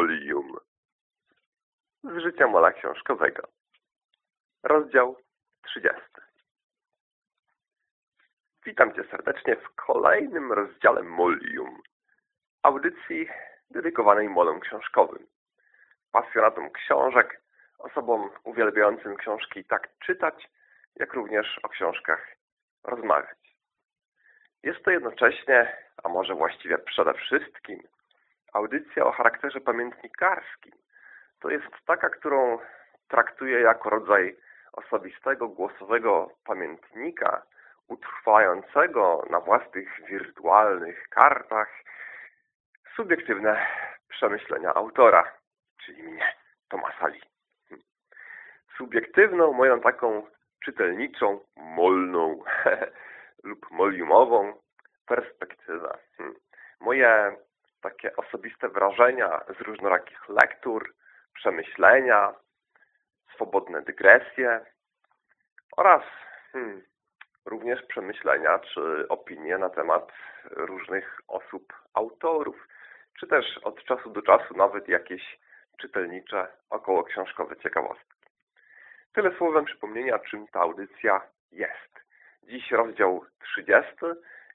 Molium z życia mola książkowego. Rozdział 30. Witam Cię serdecznie w kolejnym rozdziale Molium, audycji dedykowanej molom książkowym, pasjonatom książek, osobom uwielbiającym książki tak czytać, jak również o książkach rozmawiać. Jest to jednocześnie, a może właściwie przede wszystkim, audycja o charakterze pamiętnikarskim. To jest taka, którą traktuję jako rodzaj osobistego, głosowego pamiętnika utrwalającego na własnych wirtualnych kartach subiektywne przemyślenia autora, czyli mnie, Tomasa Lee. Subiektywną, moją taką czytelniczą, molną lub moliumową perspektywę. Moje takie osobiste wrażenia z różnorakich lektur, przemyślenia, swobodne dygresje oraz hmm, również przemyślenia czy opinie na temat różnych osób, autorów, czy też od czasu do czasu nawet jakieś czytelnicze, około książkowe ciekawostki. Tyle słowem przypomnienia, czym ta audycja jest. Dziś rozdział 30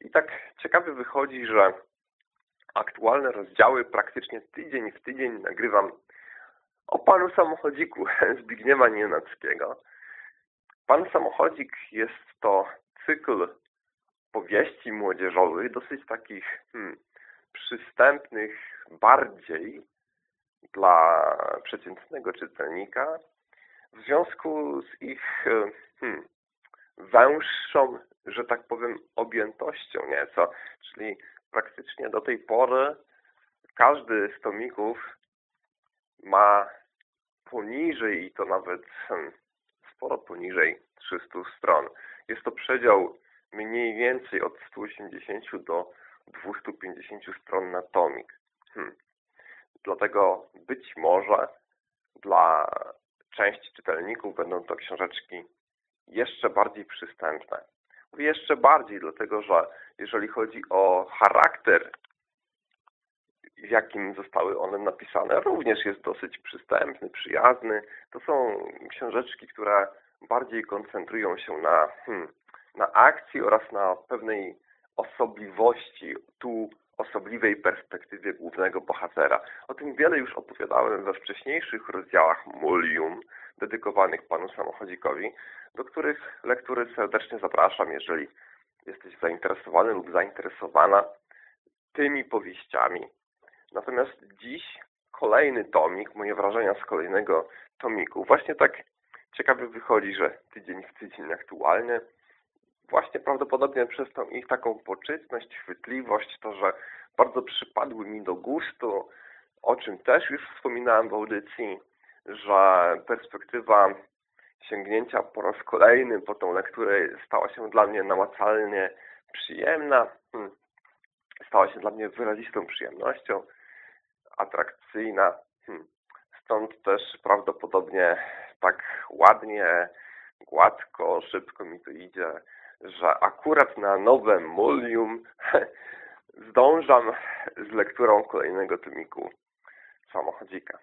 i tak ciekawie wychodzi, że aktualne rozdziały praktycznie tydzień w tydzień nagrywam o panu samochodziku Zbigniewa Nienackiego. Pan samochodzik jest to cykl powieści młodzieżowych, dosyć takich hmm, przystępnych bardziej dla przeciętnego czytelnika w związku z ich hmm, węższą, że tak powiem, objętością nieco. Czyli praktycznie do tej pory każdy z tomików ma poniżej, i to nawet hmm, sporo poniżej 300 stron. Jest to przedział mniej więcej od 180 do 250 stron na tomik. Hmm. Dlatego być może dla części czytelników będą to książeczki jeszcze bardziej przystępne. Jeszcze bardziej, dlatego że jeżeli chodzi o charakter, w jakim zostały one napisane, również jest dosyć przystępny, przyjazny. To są książeczki, które bardziej koncentrują się na, hmm, na akcji oraz na pewnej osobliwości, tu osobliwej perspektywie głównego bohatera. O tym wiele już opowiadałem we wcześniejszych rozdziałach Mulium, dedykowanych panu samochodzikowi, do których lektury serdecznie zapraszam, jeżeli jesteś zainteresowany lub zainteresowana tymi powieściami. Natomiast dziś kolejny tomik, moje wrażenia z kolejnego tomiku. Właśnie tak ciekawie wychodzi, że tydzień w tydzień aktualnie właśnie prawdopodobnie przez tą ich taką poczytność, chwytliwość, to, że bardzo przypadły mi do gustu, o czym też już wspominałem w audycji, że perspektywa sięgnięcia po raz kolejny po tą lekturę stała się dla mnie namacalnie przyjemna, hmm. stała się dla mnie wyrazistą przyjemnością, atrakcyjna. Hmm. Stąd też prawdopodobnie tak ładnie, gładko, szybko mi to idzie, że akurat na nowe Mulium zdążam z lekturą kolejnego tomiku samochodzika.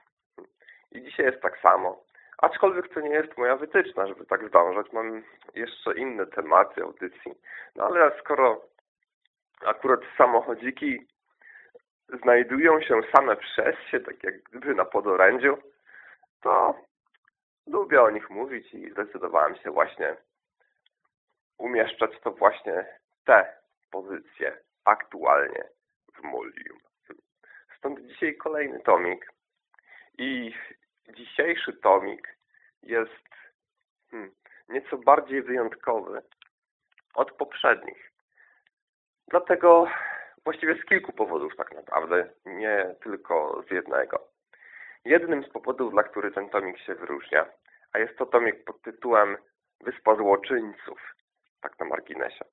I dzisiaj jest tak samo. Aczkolwiek to nie jest moja wytyczna, żeby tak zdążać. Mam jeszcze inne tematy audycji. No ale skoro akurat samochodziki znajdują się same przez się, tak jak gdyby na podorędziu, to lubię o nich mówić i zdecydowałem się właśnie umieszczać to właśnie te pozycje aktualnie w Mulium. Stąd dzisiaj kolejny tomik i dzisiejszy tomik jest hmm, nieco bardziej wyjątkowy od poprzednich. Dlatego właściwie z kilku powodów tak naprawdę, nie tylko z jednego. Jednym z powodów, dla których ten tomik się wyróżnia, a jest to tomik pod tytułem Wyspa Złoczyńców, tak na marginesie.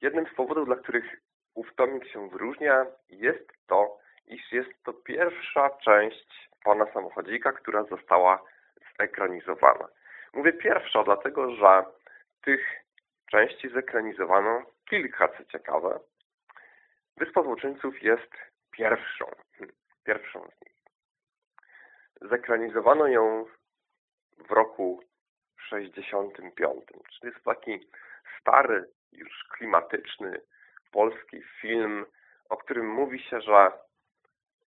Jednym z powodów, dla których ów tomik się wyróżnia, jest to, iż jest to pierwsza część Pana Samochodzika, która została zekranizowana. Mówię pierwsza, dlatego że tych części zekranizowano kilka, co ciekawe. Wyspa Złoczyńców jest pierwszą, pierwszą z nich. zekranizowano ją w roku 65. Czyli jest taki stary, już klimatyczny polski film, o którym mówi się, że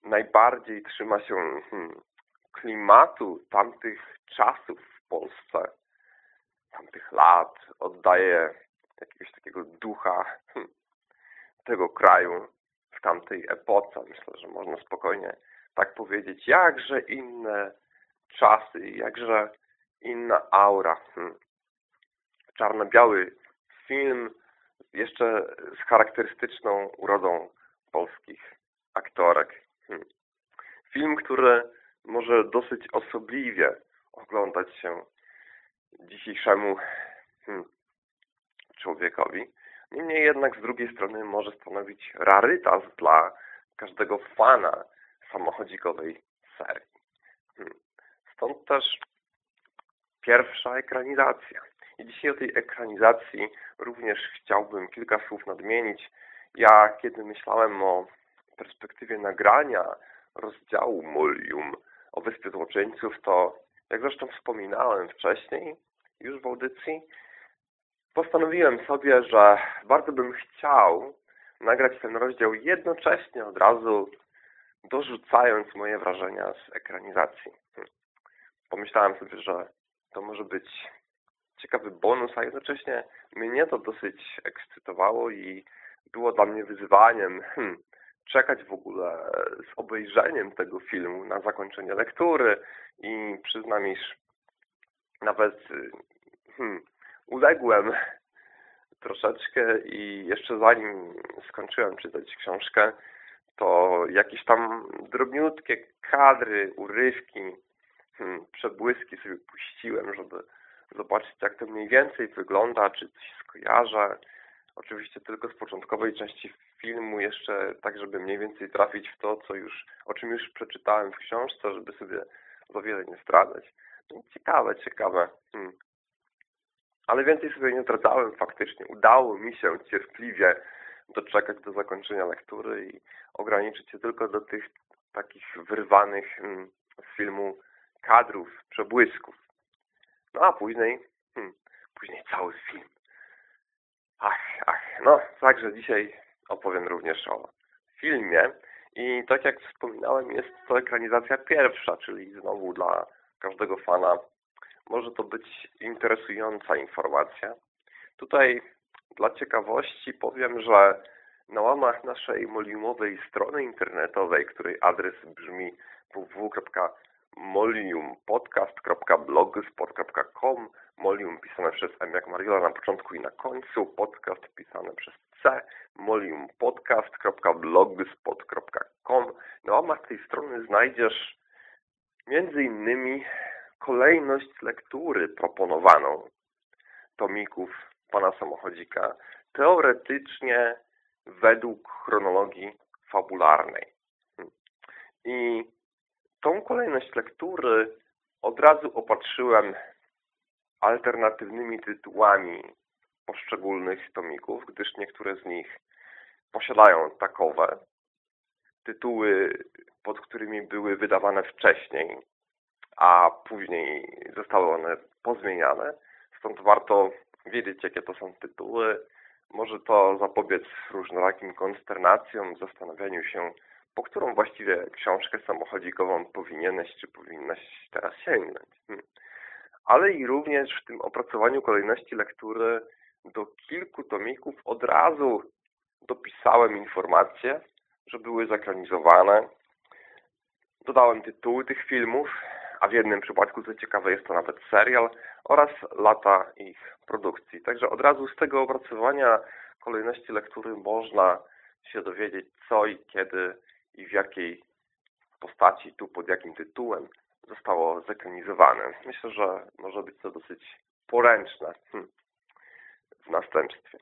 najbardziej trzyma się hmm, klimatu tamtych czasów w Polsce, tamtych lat, oddaje jakiegoś takiego ducha hmm, tego kraju w tamtej epoce. Myślę, że można spokojnie tak powiedzieć. Jakże inne czasy, jakże inna aura. Hmm. Czarno-biały film jeszcze z charakterystyczną urodą polskich aktorek. Hmm. Film, który może dosyć osobliwie oglądać się dzisiejszemu hmm, człowiekowi. Niemniej jednak z drugiej strony może stanowić rarytas dla każdego fana samochodzikowej serii. Stąd też pierwsza ekranizacja. I dzisiaj o tej ekranizacji również chciałbym kilka słów nadmienić. Ja, kiedy myślałem o perspektywie nagrania rozdziału Molium o Wyspie Złoczyńców, to jak zresztą wspominałem wcześniej, już w audycji, postanowiłem sobie, że bardzo bym chciał nagrać ten rozdział jednocześnie od razu dorzucając moje wrażenia z ekranizacji. Pomyślałem sobie, że to może być ciekawy bonus, a jednocześnie mnie to dosyć ekscytowało i było dla mnie wyzwaniem hmm, czekać w ogóle z obejrzeniem tego filmu na zakończenie lektury i przyznam, iż nawet hmm, uległem troszeczkę i jeszcze zanim skończyłem czytać książkę, to jakieś tam drobniutkie kadry, urywki, przebłyski sobie puściłem, żeby zobaczyć jak to mniej więcej wygląda, czy coś skojarzę. Oczywiście tylko z początkowej części filmu jeszcze tak, żeby mniej więcej trafić w to, co już, o czym już przeczytałem w książce, żeby sobie za wiele nie zdradzać. No, ciekawe, ciekawe. Hmm. Ale więcej sobie nie zdradzałem faktycznie. Udało mi się cierpliwie doczekać do zakończenia lektury i ograniczyć się tylko do tych takich wyrwanych hmm, z filmu kadrów, przebłysków. No a później, hmm, później cały film. Ach, ach, no także dzisiaj opowiem również o filmie i tak jak wspominałem jest to ekranizacja pierwsza, czyli znowu dla każdego fana może to być interesująca informacja. Tutaj dla ciekawości powiem, że na łamach naszej moliumowej strony internetowej, której adres brzmi www.moliumpodcast.blogspot.com Molium pisane przez M jak Mariola na początku i na końcu, podcast pisane przez C, moliumpodcast.blogspot.com Na łamach tej strony znajdziesz między innymi kolejność lektury proponowaną tomików pana samochodzika teoretycznie według chronologii fabularnej. I tą kolejność lektury od razu opatrzyłem alternatywnymi tytułami poszczególnych tomików, gdyż niektóre z nich posiadają takowe tytuły, pod którymi były wydawane wcześniej, a później zostały one pozmieniane. Stąd warto wiedzieć, jakie to są tytuły. Może to zapobiec różnorakim konsternacjom, zastanawianiu się, po którą właściwie książkę samochodzikową powinieneś czy powinnaś teraz sięgnąć. Hmm. Ale i również w tym opracowaniu kolejności lektury do kilku tomików od razu dopisałem informacje, że były zakranizowane. Dodałem tytuły tych filmów, a w jednym przypadku, co ciekawe, jest to nawet serial oraz lata ich produkcji. Także od razu z tego opracowania kolejności lektury można się dowiedzieć, co i kiedy i w jakiej postaci, tu pod jakim tytułem zostało zekranizowane. Myślę, że może być to dosyć poręczne hm, w następstwie.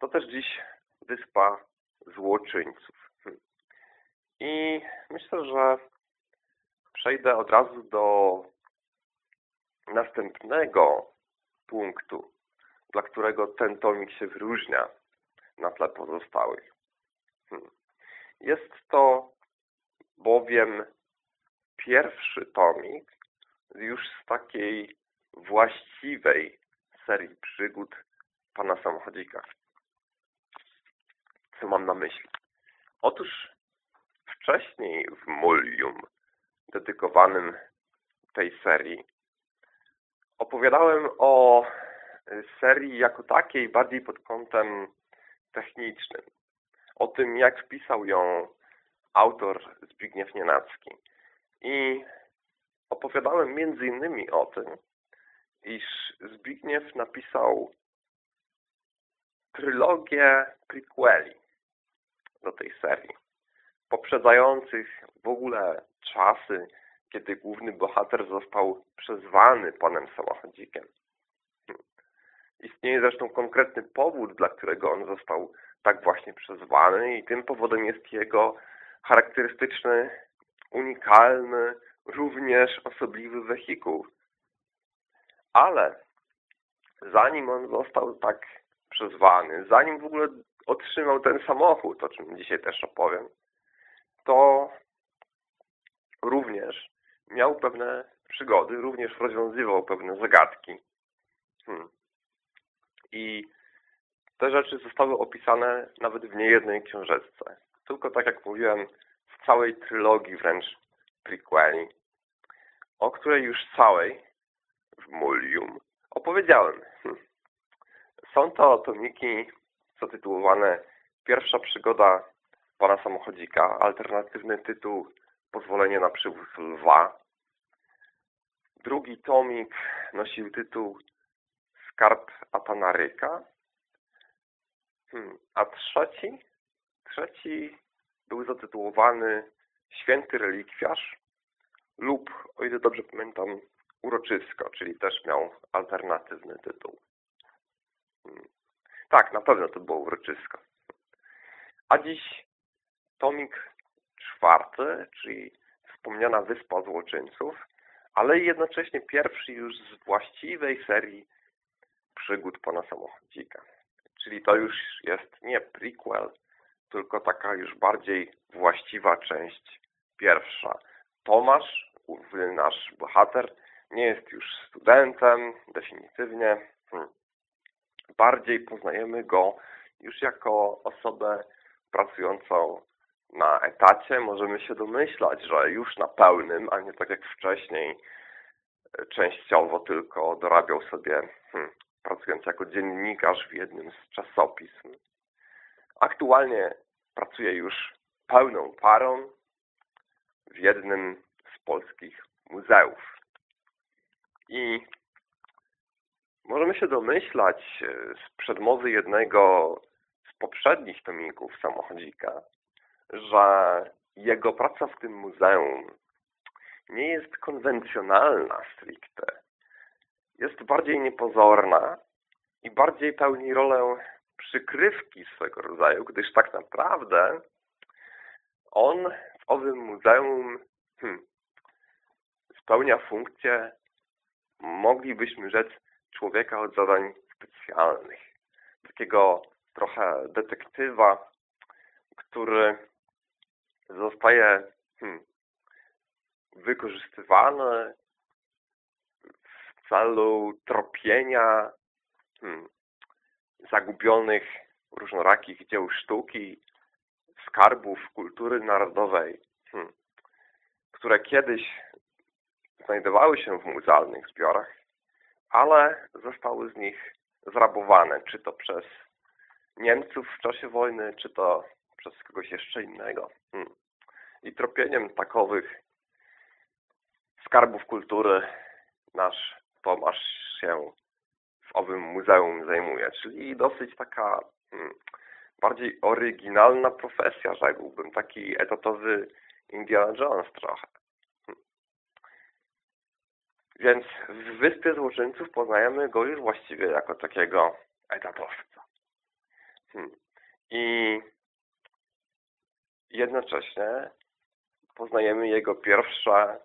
To też dziś Wyspa Złoczyńców. Hm. I myślę, że przejdę od razu do następnego punktu, dla którego ten tomik się wyróżnia na tle pozostałych. Hmm. Jest to bowiem pierwszy tomik już z takiej właściwej serii przygód pana samochodzika. Co mam na myśli? Otóż wcześniej w Mulium, dedykowanym tej serii, opowiadałem o serii jako takiej bardziej pod kątem technicznym. O tym, jak wpisał ją autor Zbigniew Nienacki. I opowiadałem między innymi o tym, iż Zbigniew napisał trylogię prequeli do tej serii, poprzedzających w ogóle czasy, kiedy główny bohater został przezwany panem samochodzikiem. Istnieje zresztą konkretny powód, dla którego on został tak właśnie przezwany i tym powodem jest jego charakterystyczny, unikalny, również osobliwy wehikuł. Ale zanim on został tak przezwany, zanim w ogóle otrzymał ten samochód, o czym dzisiaj też opowiem, to również miał pewne przygody, również rozwiązywał pewne zagadki. Hmm. I te rzeczy zostały opisane nawet w niejednej książeczce. Tylko tak jak mówiłem, w całej trylogii wręcz prequeli, o której już całej w Mulium opowiedziałem. Hm. Są to tomiki zatytułowane Pierwsza przygoda pana samochodzika, alternatywny tytuł Pozwolenie na przywóz lwa. Drugi tomik nosił tytuł Skarb Atanaryka. Hmm. A trzeci? Trzeci był zatytułowany Święty Relikwiarz lub, o ile dobrze pamiętam, Uroczysko, czyli też miał alternatywny tytuł. Hmm. Tak, na pewno to było Uroczysko. A dziś tomik czwarty, czyli wspomniana Wyspa Złoczyńców, ale jednocześnie pierwszy już z właściwej serii przygód pana samochodzika. Czyli to już jest nie prequel, tylko taka już bardziej właściwa część pierwsza. Tomasz, nasz bohater, nie jest już studentem, definitywnie. Hmm. Bardziej poznajemy go już jako osobę pracującą na etacie. Możemy się domyślać, że już na pełnym, a nie tak jak wcześniej, częściowo tylko dorabiał sobie hmm, pracując jako dziennikarz w jednym z czasopism. Aktualnie pracuje już pełną parą w jednym z polskich muzeów. I możemy się domyślać e, z przedmowy jednego z poprzednich tomików samochodzika, że jego praca w tym muzeum nie jest konwencjonalna stricte jest bardziej niepozorna i bardziej pełni rolę przykrywki swego rodzaju, gdyż tak naprawdę on w owym muzeum hmm, spełnia funkcję, moglibyśmy rzec, człowieka od zadań specjalnych. Takiego trochę detektywa, który zostaje hmm, wykorzystywany celu tropienia hmm, zagubionych różnorakich dzieł sztuki, skarbów kultury narodowej, hmm, które kiedyś znajdowały się w muzealnych zbiorach, ale zostały z nich zrabowane, czy to przez Niemców w czasie wojny, czy to przez kogoś jeszcze innego. Hmm. I tropieniem takowych skarbów kultury nasz Tomasz się w owym muzeum zajmuje. Czyli dosyć taka hmm, bardziej oryginalna profesja, rzekłbym. Taki etatowy Indiana Jones trochę. Hmm. Więc w Wyspie Złoczyńców poznajemy go już właściwie jako takiego etatowca. Hmm. I jednocześnie poznajemy jego pierwsze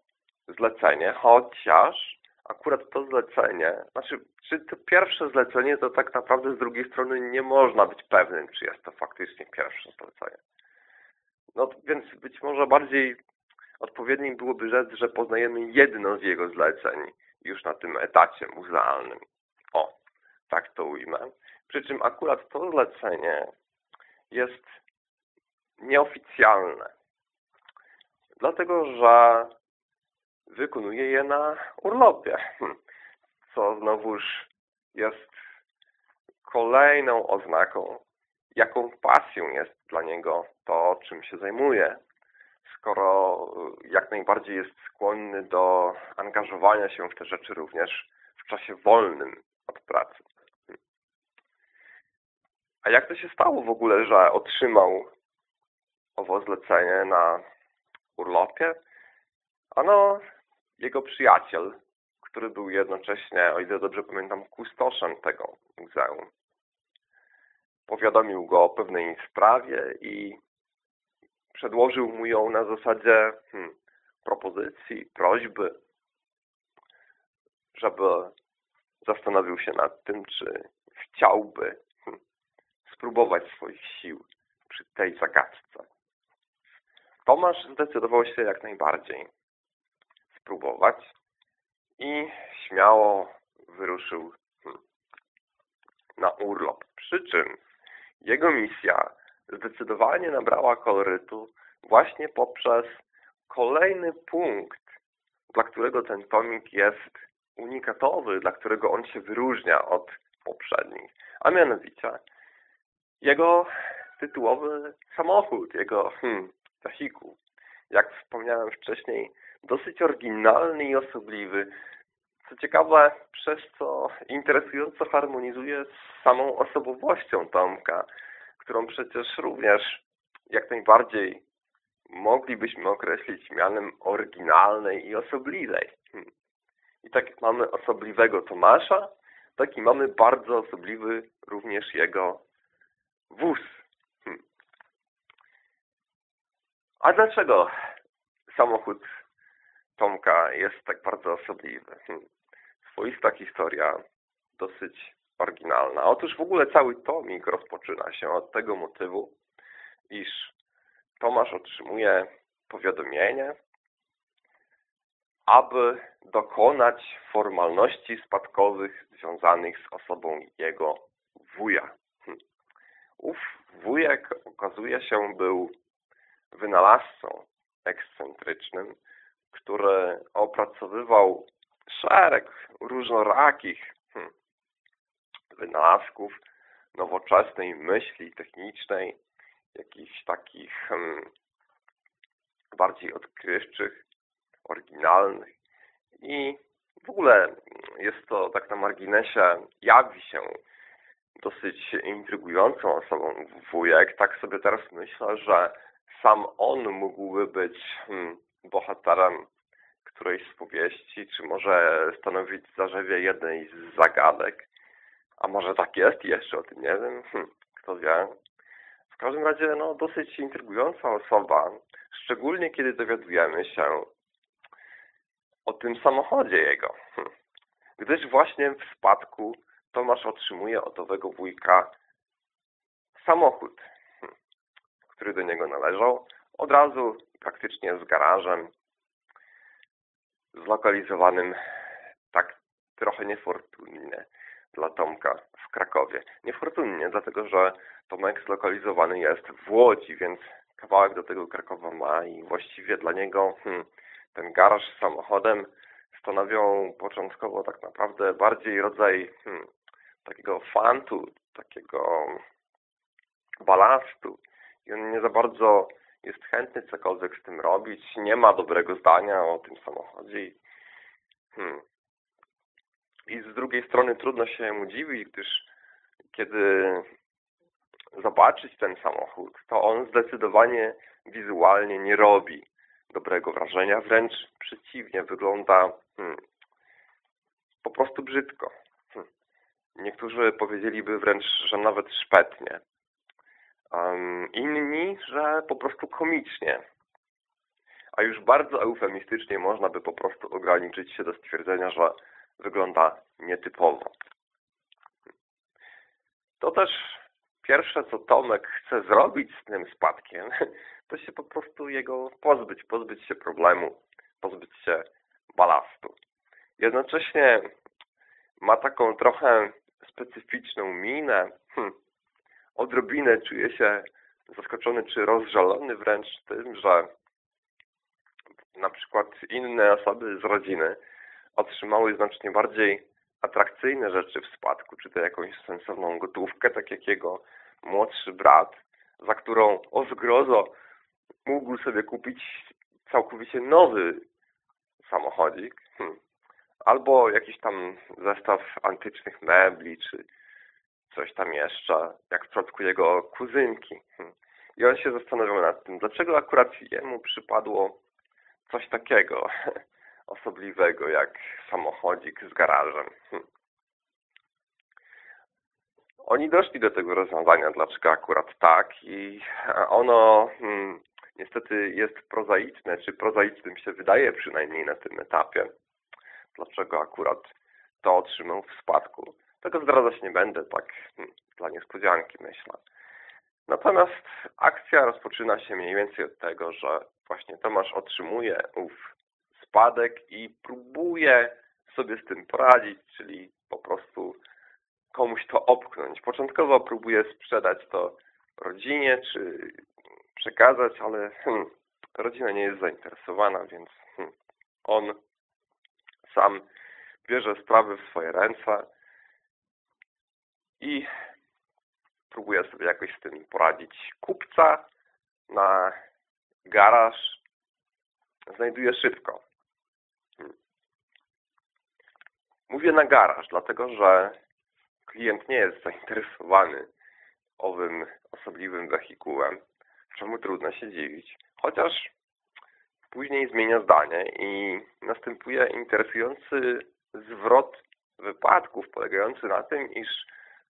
zlecenie, chociaż akurat to zlecenie, znaczy, czy to pierwsze zlecenie, to tak naprawdę z drugiej strony nie można być pewnym, czy jest to faktycznie pierwsze zlecenie. No więc być może bardziej odpowiednim byłoby rzec, że poznajemy jedno z jego zleceń już na tym etacie muzealnym. O, tak to ujmę. Przy czym akurat to zlecenie jest nieoficjalne. Dlatego, że wykonuje je na urlopie. Hm. Co znowuż jest kolejną oznaką, jaką pasją jest dla niego to, czym się zajmuje, skoro jak najbardziej jest skłonny do angażowania się w te rzeczy również w czasie wolnym od pracy. A jak to się stało w ogóle, że otrzymał owo zlecenie na urlopie? Ano, jego przyjaciel, który był jednocześnie, o ile dobrze pamiętam, kustoszem tego muzeum, powiadomił go o pewnej sprawie i przedłożył mu ją na zasadzie hmm, propozycji, prośby, żeby zastanowił się nad tym, czy chciałby hmm, spróbować swoich sił przy tej zagadce. Tomasz zdecydował się jak najbardziej spróbować i śmiało wyruszył hmm, na urlop. Przy czym jego misja zdecydowanie nabrała kolorytu właśnie poprzez kolejny punkt, dla którego ten tomik jest unikatowy, dla którego on się wyróżnia od poprzednich, a mianowicie jego tytułowy samochód, jego hmm. Jak wspomniałem wcześniej, dosyć oryginalny i osobliwy. Co ciekawe, przez co interesująco harmonizuje z samą osobowością Tomka, którą przecież również jak najbardziej moglibyśmy określić mianem oryginalnej i osobliwej. Hmm. I tak jak mamy osobliwego Tomasza, tak i mamy bardzo osobliwy również jego wóz. Hmm. A dlaczego samochód Tomka jest tak bardzo osobliwy? Swoista historia, dosyć oryginalna. Otóż w ogóle cały tomik rozpoczyna się od tego motywu, iż Tomasz otrzymuje powiadomienie, aby dokonać formalności spadkowych związanych z osobą jego wuja. Ów wujek okazuje się był wynalazcą ekscentrycznym, który opracowywał szereg różnorakich hmm, wynalazków, nowoczesnej myśli technicznej, jakichś takich hmm, bardziej odkrywczych, oryginalnych i w ogóle jest to tak na marginesie, jawi się dosyć intrygującą osobą wujek. Tak sobie teraz myślę, że sam on mógłby być hmm, bohaterem którejś z powieści, czy może stanowić zarzewie jednej z zagadek. A może tak jest jeszcze o tym nie wiem. Hm, kto wie. W każdym razie no, dosyć intrygująca osoba, szczególnie kiedy dowiadujemy się o tym samochodzie jego. Hm. Gdyż właśnie w spadku Tomasz otrzymuje od owego wujka samochód, hm, który do niego należał, od razu praktycznie z garażem, zlokalizowanym tak trochę niefortunnie dla Tomka w Krakowie. Niefortunnie, dlatego że Tomek zlokalizowany jest w Łodzi, więc kawałek do tego Krakowa ma i właściwie dla niego hmm, ten garaż z samochodem stanowią początkowo tak naprawdę bardziej rodzaj hmm, takiego fantu, takiego balastu i on nie za bardzo jest chętny cokolwiek z tym robić, nie ma dobrego zdania o tym samochodzie. Hmm. I z drugiej strony trudno się mu dziwić, gdyż kiedy zobaczyć ten samochód, to on zdecydowanie wizualnie nie robi dobrego wrażenia, wręcz przeciwnie, wygląda hmm, po prostu brzydko. Hmm. Niektórzy powiedzieliby wręcz, że nawet szpetnie. Um, inni, że po prostu komicznie. A już bardzo eufemistycznie można by po prostu ograniczyć się do stwierdzenia, że wygląda nietypowo. To też pierwsze, co Tomek chce zrobić z tym spadkiem, to się po prostu jego pozbyć, pozbyć się problemu, pozbyć się balastu. Jednocześnie ma taką trochę specyficzną minę. Hm. Odrobinę czuje się zaskoczony czy rozżalony wręcz tym, że na przykład inne osoby z rodziny otrzymały znacznie bardziej atrakcyjne rzeczy w spadku, czy to jakąś sensowną gotówkę, tak jak jego młodszy brat, za którą o zgrozo mógł sobie kupić całkowicie nowy samochodzik, hmm. albo jakiś tam zestaw antycznych mebli, czy coś tam jeszcze, jak w przypadku jego kuzynki. Hmm. I on się zastanawiał nad tym, dlaczego akurat jemu przypadło coś takiego osobliwego, jak samochodzik z garażem. Hmm. Oni doszli do tego rozwiązania, dlaczego akurat tak i ono hmm, niestety jest prozaiczne, czy prozaicznym się wydaje przynajmniej na tym etapie. Dlaczego akurat to otrzymał w spadku. Tego zdradzać nie będę, tak hmm, dla niespodzianki myślę. Natomiast akcja rozpoczyna się mniej więcej od tego, że właśnie Tomasz otrzymuje ów spadek i próbuje sobie z tym poradzić, czyli po prostu komuś to opknąć. Początkowo próbuje sprzedać to rodzinie, czy przekazać, ale hmm, rodzina nie jest zainteresowana, więc hmm, on sam bierze sprawy w swoje ręce i próbuje sobie jakoś z tym poradzić. Kupca na garaż znajduje szybko. Hmm. Mówię na garaż, dlatego że klient nie jest zainteresowany owym osobliwym wehikułem, czemu trudno się dziwić. Chociaż później zmienia zdanie i następuje interesujący zwrot wypadków polegający na tym, iż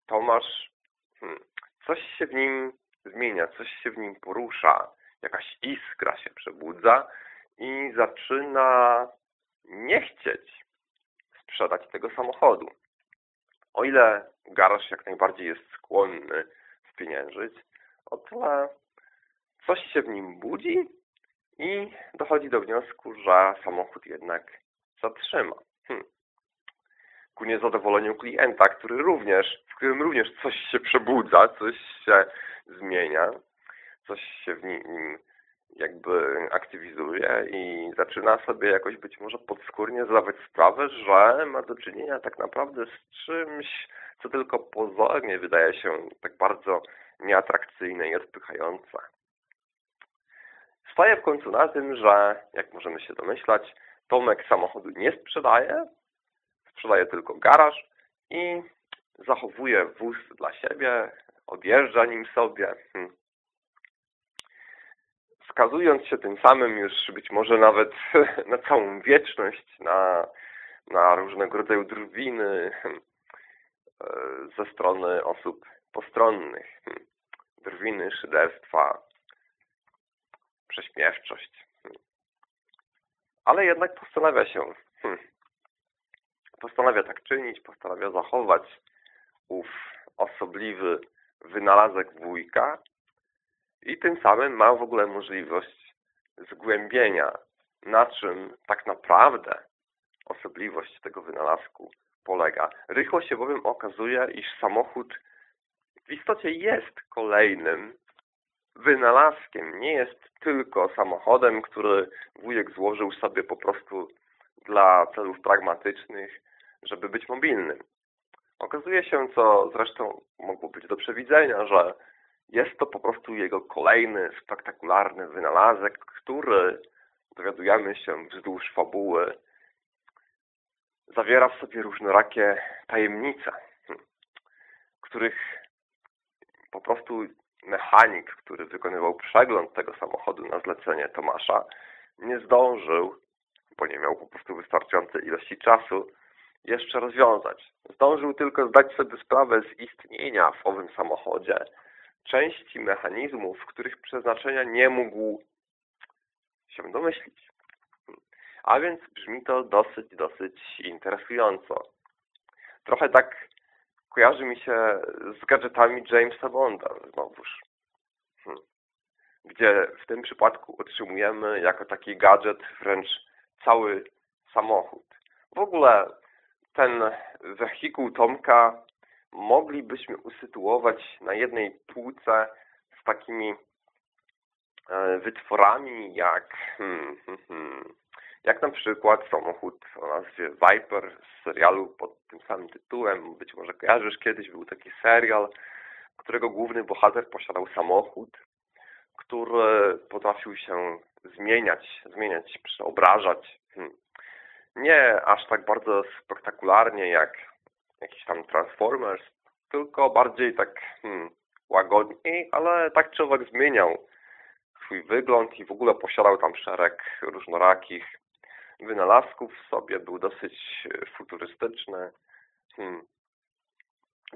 Tomasz hmm, coś się w nim zmienia, coś się w nim porusza, jakaś iskra się przebudza i zaczyna nie chcieć sprzedać tego samochodu. O ile garaż jak najbardziej jest skłonny spieniężyć, o tyle coś się w nim budzi i dochodzi do wniosku, że samochód jednak zatrzyma. Hm. Ku niezadowoleniu klienta, który również, w którym również coś się przebudza, coś się zmienia, coś się w nim jakby aktywizuje i zaczyna sobie jakoś być może podskórnie zdawać sprawę, że ma do czynienia tak naprawdę z czymś, co tylko pozornie wydaje się tak bardzo nieatrakcyjne i odpychające. Staje w końcu na tym, że, jak możemy się domyślać, Tomek samochodu nie sprzedaje, sprzedaje tylko garaż i zachowuje wóz dla siebie, odjeżdża nim sobie, hmm skazując się tym samym już być może nawet na całą wieczność, na, na różnego rodzaju drwiny hmm, e, ze strony osób postronnych. Hmm, drwiny, szyderstwa, prześmiewczość. Ale jednak postanawia się, postanawia tak czynić, postanawia zachować ów osobliwy wynalazek wujka, i tym samym ma w ogóle możliwość zgłębienia, na czym tak naprawdę osobliwość tego wynalazku polega. Rychło się bowiem okazuje, iż samochód w istocie jest kolejnym wynalazkiem. Nie jest tylko samochodem, który wujek złożył sobie po prostu dla celów pragmatycznych, żeby być mobilnym. Okazuje się, co zresztą mogło być do przewidzenia, że jest to po prostu jego kolejny spektakularny wynalazek, który, dowiadujemy się wzdłuż fabuły, zawiera w sobie różnorakie tajemnice, hmm, których po prostu mechanik, który wykonywał przegląd tego samochodu na zlecenie Tomasza, nie zdążył, bo nie miał po prostu wystarczającej ilości czasu, jeszcze rozwiązać. Zdążył tylko zdać sobie sprawę z istnienia w owym samochodzie części mechanizmów, których przeznaczenia nie mógł się domyślić. A więc brzmi to dosyć, dosyć interesująco. Trochę tak kojarzy mi się z gadżetami Jamesa Bonda znowuż. Hmm. gdzie w tym przypadku otrzymujemy jako taki gadżet wręcz cały samochód. W ogóle ten wehikuł Tomka moglibyśmy usytuować na jednej półce z takimi e, wytworami jak hmm, hmm, hmm, jak na przykład samochód o nazwie Viper z serialu pod tym samym tytułem. Być może kojarzysz, kiedyś był taki serial, którego główny bohater posiadał samochód, który potrafił się zmieniać, zmieniać, przeobrażać. Hmm. Nie aż tak bardzo spektakularnie jak jakiś tam Transformers, tylko bardziej tak hmm, łagodniej, ale tak czy owak zmieniał swój wygląd i w ogóle posiadał tam szereg różnorakich wynalazków w sobie, był dosyć futurystyczny. Hmm.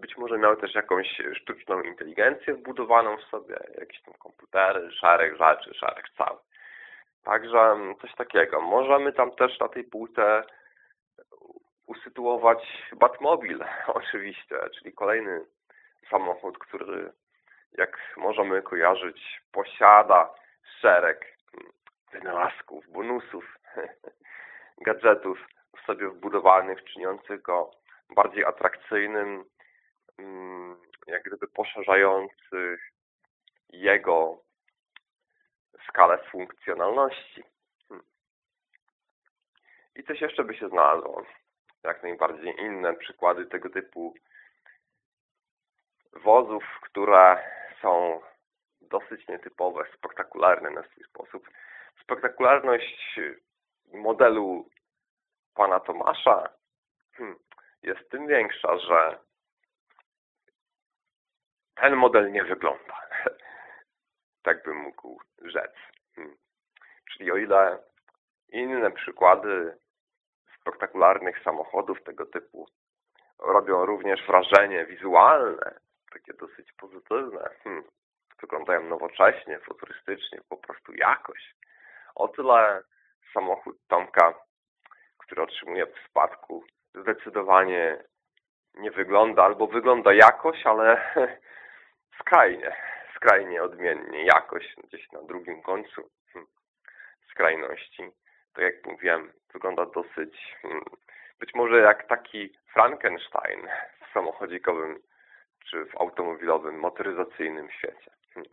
Być może miał też jakąś sztuczną inteligencję wbudowaną w sobie, jakieś tam komputery, szereg rzeczy, szereg cały. Także mm, coś takiego. Możemy tam też na tej półce usytuować Batmobil oczywiście, czyli kolejny samochód, który jak możemy kojarzyć posiada szereg mm, wynalazków, bonusów, gadżetów w sobie wbudowanych, czyniących go bardziej atrakcyjnym, mm, jak gdyby poszerzających jego skalę funkcjonalności. Hmm. I coś jeszcze by się znalazło. Jak najbardziej inne przykłady tego typu wozów, które są dosyć nietypowe, spektakularne na swój sposób. Spektakularność modelu pana Tomasza hmm, jest tym większa, że ten model nie wygląda. Tak bym mógł rzec. Hmm. Czyli o ile inne przykłady spektakularnych samochodów tego typu robią również wrażenie wizualne, takie dosyć pozytywne, hmm. wyglądają nowocześnie, futurystycznie, po prostu jakoś. O tyle samochód Tomka, który otrzymuje w spadku, zdecydowanie nie wygląda, albo wygląda jakoś, ale skrajnie, skrajnie odmiennie, jakoś gdzieś na drugim końcu hmm, skrajności. To jak mówiłem, wygląda dosyć, hmm, być może jak taki Frankenstein w samochodzikowym czy w automobilowym, motoryzacyjnym świecie. Hmm.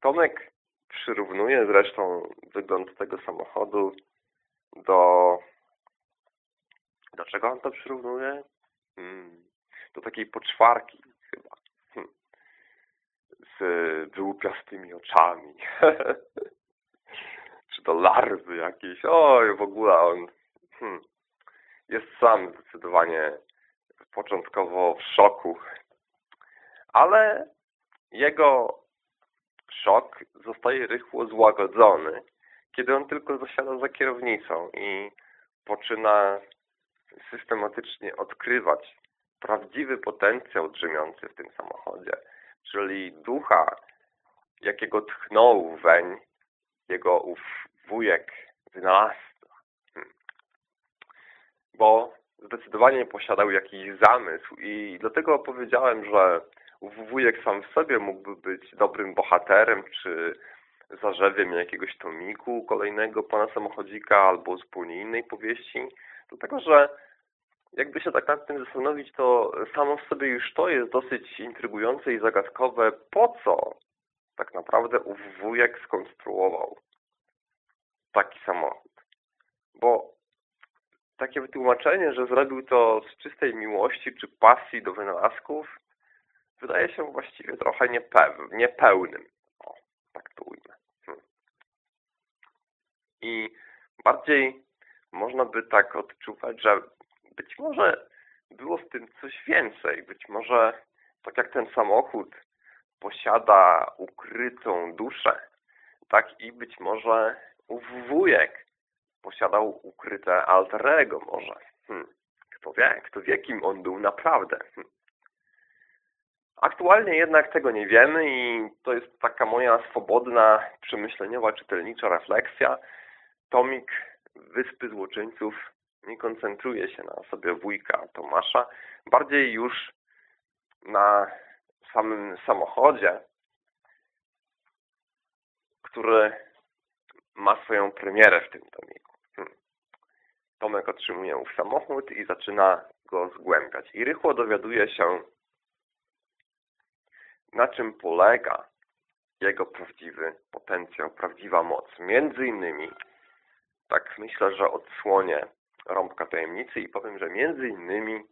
Tomek przyrównuje zresztą wygląd tego samochodu do... Do czego on to przyrównuje? Do takiej poczwarki wyłupiastymi oczami. Czy do larwy jakiejś. Oj, w ogóle on hmm. jest sam zdecydowanie początkowo w szoku. Ale jego szok zostaje rychło złagodzony, kiedy on tylko zasiada za kierownicą i poczyna systematycznie odkrywać prawdziwy potencjał drzemiący w tym samochodzie, czyli ducha, jakiego tchnął weń jego ów wujek wynalazca. Hmm. Bo zdecydowanie posiadał jakiś zamysł i dlatego powiedziałem, że wujek sam w sobie mógłby być dobrym bohaterem, czy zarzewiem jakiegoś tomiku kolejnego pana samochodzika albo zupełnie innej powieści, dlatego że jakby się tak nad tym zastanowić, to samo w sobie już to jest dosyć intrygujące i zagadkowe, po co tak naprawdę ów wujek skonstruował taki samochód. Bo takie wytłumaczenie, że zrobił to z czystej miłości czy pasji do wynalazków, wydaje się właściwie trochę niepełnym. O, tak to ujmę. Hmm. I bardziej można by tak odczuwać, że być może było w tym coś więcej. Być może tak jak ten samochód posiada ukrytą duszę, tak i być może wujek posiadał ukryte alterego może. Hmm. Kto wie, kto wie kim on był naprawdę. Hmm. Aktualnie jednak tego nie wiemy i to jest taka moja swobodna, przemyśleniowa, czytelnicza refleksja. Tomik Wyspy Złoczyńców nie koncentruje się na sobie wujka Tomasza, bardziej już na samym samochodzie który ma swoją premierę w tym tomiku. Hmm. Tomek otrzymuje ów samochód i zaczyna go zgłębiać. I rychło dowiaduje się, na czym polega jego prawdziwy potencjał, prawdziwa moc. Między innymi, tak myślę, że odsłonię rąbka tajemnicy i powiem, że między innymi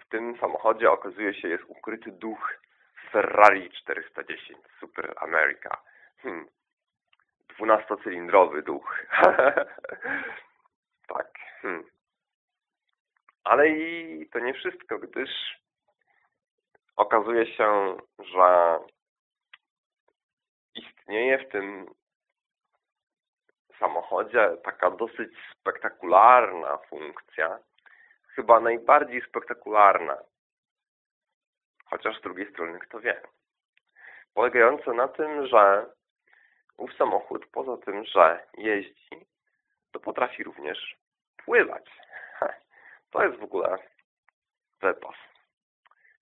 w tym samochodzie okazuje się jest ukryty duch Ferrari 410 Super America. Hmm. Dwunastocylindrowy duch. tak. Hmm. Ale i to nie wszystko, gdyż okazuje się, że istnieje w tym samochodzie taka dosyć spektakularna funkcja, chyba najbardziej spektakularna, chociaż z drugiej strony kto wie, polegająca na tym, że ów samochód poza tym, że jeździ, to potrafi również pływać. To jest w ogóle wypas.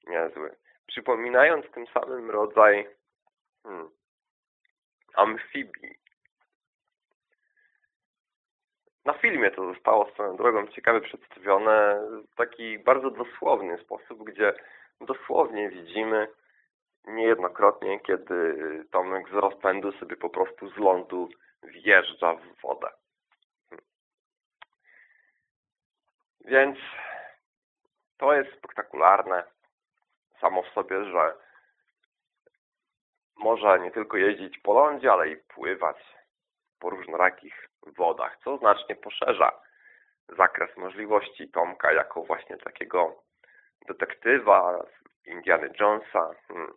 Niezły. Przypominając tym samym rodzaj hmm, amfibii. Na filmie to zostało swoją drogą ciekawie przedstawione w taki bardzo dosłowny sposób, gdzie dosłownie widzimy niejednokrotnie, kiedy Tomek z rozpędu sobie po prostu z lądu wjeżdża w wodę. Hmm. Więc to jest spektakularne samo w sobie, że może nie tylko jeździć po lądzie, ale i pływać po różnorakich wodach, co znacznie poszerza zakres możliwości Tomka jako właśnie takiego detektywa Indiana Jonesa, hmm,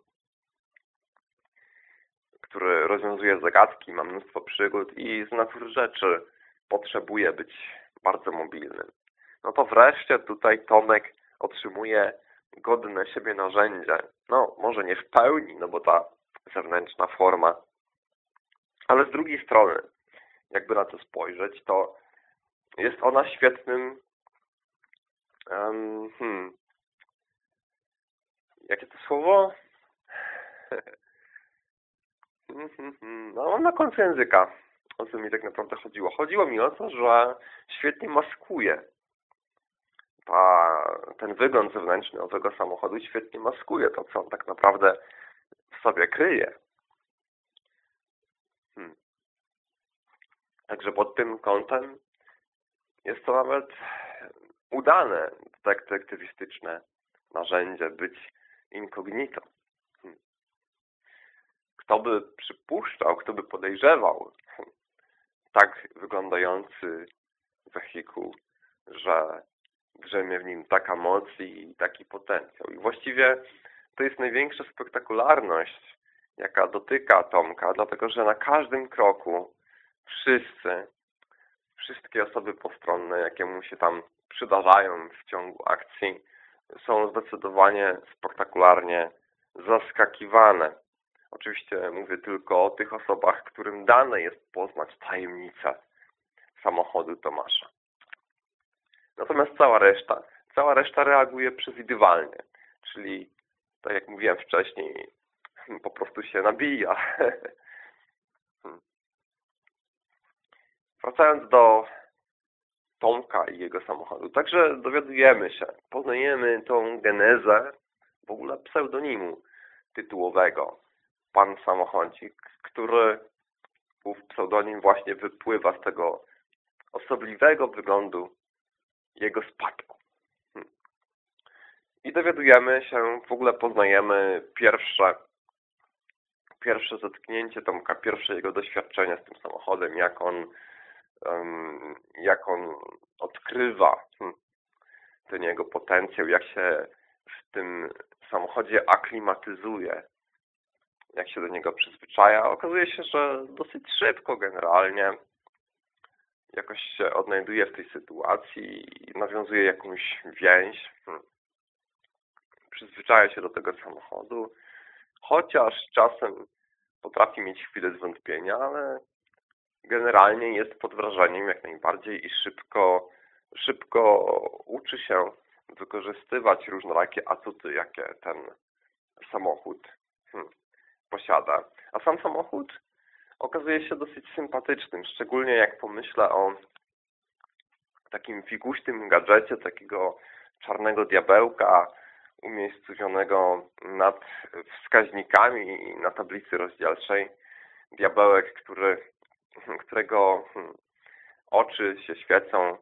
który rozwiązuje zagadki, ma mnóstwo przygód i z natury rzeczy potrzebuje być bardzo mobilnym. No to wreszcie tutaj Tomek otrzymuje godne siebie narzędzie. No, może nie w pełni, no bo ta zewnętrzna forma. Ale z drugiej strony, jakby na to spojrzeć, to jest ona świetnym um, hmm, jakie to słowo? no, mam na końcu języka. O co mi tak naprawdę chodziło? Chodziło mi o to, że świetnie maskuje ta, ten wygląd zewnętrzny owego samochodu świetnie maskuje to, co on tak naprawdę w sobie kryje. Hmm. Także pod tym kątem jest to nawet udane detektywistyczne narzędzie być incognito. Hmm. Kto by przypuszczał, kto by podejrzewał hmm, tak wyglądający wehikuł, że drzemie w nim taka moc i taki potencjał. I właściwie to jest największa spektakularność, jaka dotyka Tomka, dlatego że na każdym kroku wszyscy, wszystkie osoby postronne, jakie mu się tam przydarzają w ciągu akcji, są zdecydowanie spektakularnie zaskakiwane. Oczywiście mówię tylko o tych osobach, którym dane jest poznać tajemnicę samochodu Tomasza. Natomiast cała reszta, cała reszta reaguje przewidywalnie, czyli tak jak mówiłem wcześniej, po prostu się nabija. Wracając do Tomka i jego samochodu. Także dowiadujemy się, poznajemy tą genezę w ogóle pseudonimu tytułowego Pan Samochodzik, który ów pseudonim właśnie wypływa z tego osobliwego wyglądu jego spadku. Hmm. I dowiadujemy się, w ogóle poznajemy pierwsze pierwsze zetknięcie Tomka, pierwsze jego doświadczenia z tym samochodem, jak on jak on odkrywa hmm, ten jego potencjał, jak się w tym samochodzie aklimatyzuje, jak się do niego przyzwyczaja. Okazuje się, że dosyć szybko generalnie jakoś się odnajduje w tej sytuacji i nawiązuje jakąś więź. Hmm. Przyzwyczaja się do tego samochodu, chociaż czasem potrafi mieć chwilę zwątpienia, ale generalnie jest pod wrażeniem jak najbardziej i szybko, szybko uczy się wykorzystywać różnorakie atuty, jakie ten samochód hmm, posiada. A sam samochód okazuje się dosyć sympatycznym, szczególnie jak pomyślę o takim figuśnym gadżecie takiego czarnego diabełka umiejscowionego nad wskaźnikami na tablicy rozdzielczej. Diabełek, który, którego hmm, oczy się świecą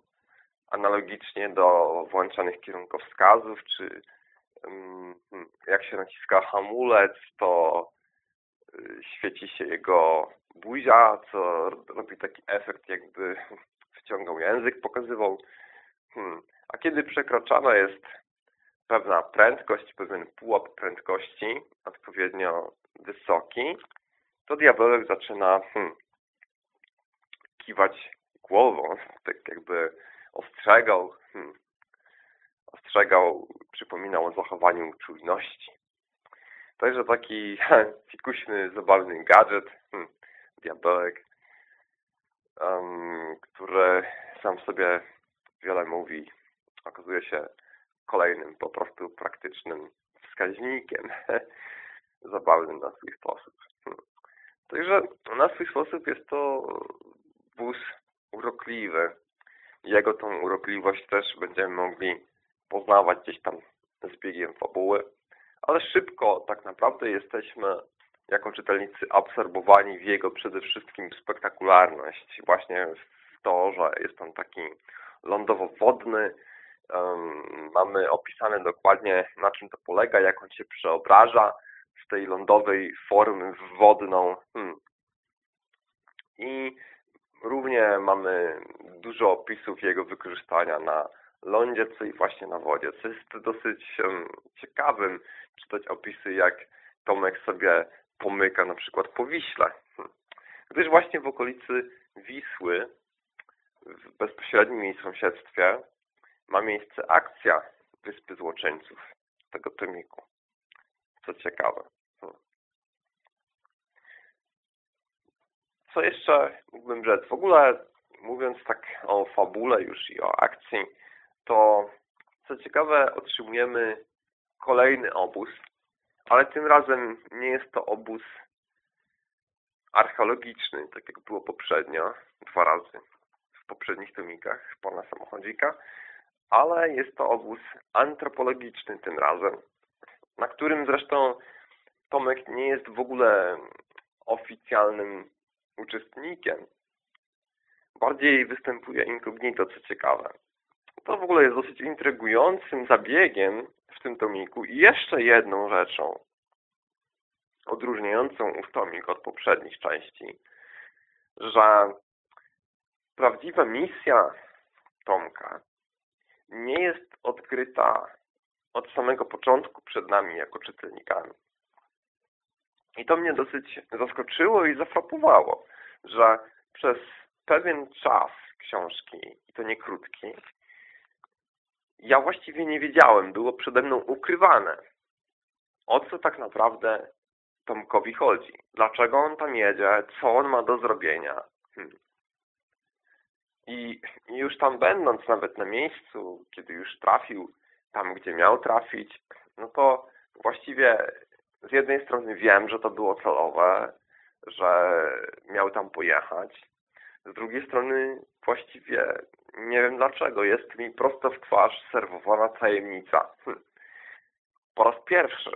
analogicznie do włączanych kierunkowskazów, czy hmm, jak się naciska hamulec, to y, świeci się jego buzia, co robi taki efekt, jakby wciągał język, pokazywał. Hmm. A kiedy przekraczana jest pewna prędkość, pewien pułap prędkości, odpowiednio wysoki, to diabełek zaczyna hmm, kiwać głową, tak jakby ostrzegał, hmm, ostrzegał, przypominał o zachowaniu czujności. Także taki fikuśny, zabawny gadżet, hmm, diabełek, um, który sam sobie wiele mówi, okazuje się kolejnym po prostu praktycznym wskaźnikiem, zabawnym na swój sposób. Hmm. Także na swój sposób jest to wóz urokliwy. Jego tą urokliwość też będziemy mogli poznawać gdzieś tam z biegiem fabuły, ale szybko tak naprawdę jesteśmy jako czytelnicy absorbowani w jego przede wszystkim spektakularność. Właśnie w to, że jest on taki lądowo-wodny, um, mamy opisane dokładnie na czym to polega, jak on się przeobraża z tej lądowej formy w wodną. Hmm. I Równie mamy dużo opisów jego wykorzystania na lądzie, co i właśnie na wodzie, co jest dosyć um, ciekawym czytać opisy, jak Tomek sobie pomyka na przykład po Wiśle. Hm. Gdyż właśnie w okolicy Wisły, w bezpośrednim jej sąsiedztwie, ma miejsce akcja Wyspy Złoczyńców tego tomiku. Co ciekawe. Co jeszcze mógłbym rzec? W ogóle mówiąc tak o fabule już i o akcji, to co ciekawe otrzymujemy kolejny obóz, ale tym razem nie jest to obóz archeologiczny, tak jak było poprzednio, dwa razy w poprzednich tomikach pana samochodzika, ale jest to obóz antropologiczny tym razem, na którym zresztą Tomek nie jest w ogóle oficjalnym uczestnikiem, bardziej występuje incognito, co ciekawe. To w ogóle jest dosyć intrygującym zabiegiem w tym tomiku i jeszcze jedną rzeczą odróżniającą ów tomik od poprzednich części, że prawdziwa misja Tomka nie jest odkryta od samego początku przed nami jako czytelnikami. I to mnie dosyć zaskoczyło i zafrapowało, że przez pewien czas książki, i to nie krótki, ja właściwie nie wiedziałem, było przede mną ukrywane, o co tak naprawdę Tomkowi chodzi. Dlaczego on tam jedzie, co on ma do zrobienia. Hmm. I już tam będąc nawet na miejscu, kiedy już trafił tam, gdzie miał trafić, no to właściwie z jednej strony wiem, że to było celowe, że miał tam pojechać. Z drugiej strony właściwie nie wiem dlaczego. Jest mi prosto w twarz serwowana tajemnica. Hm. Po raz pierwszy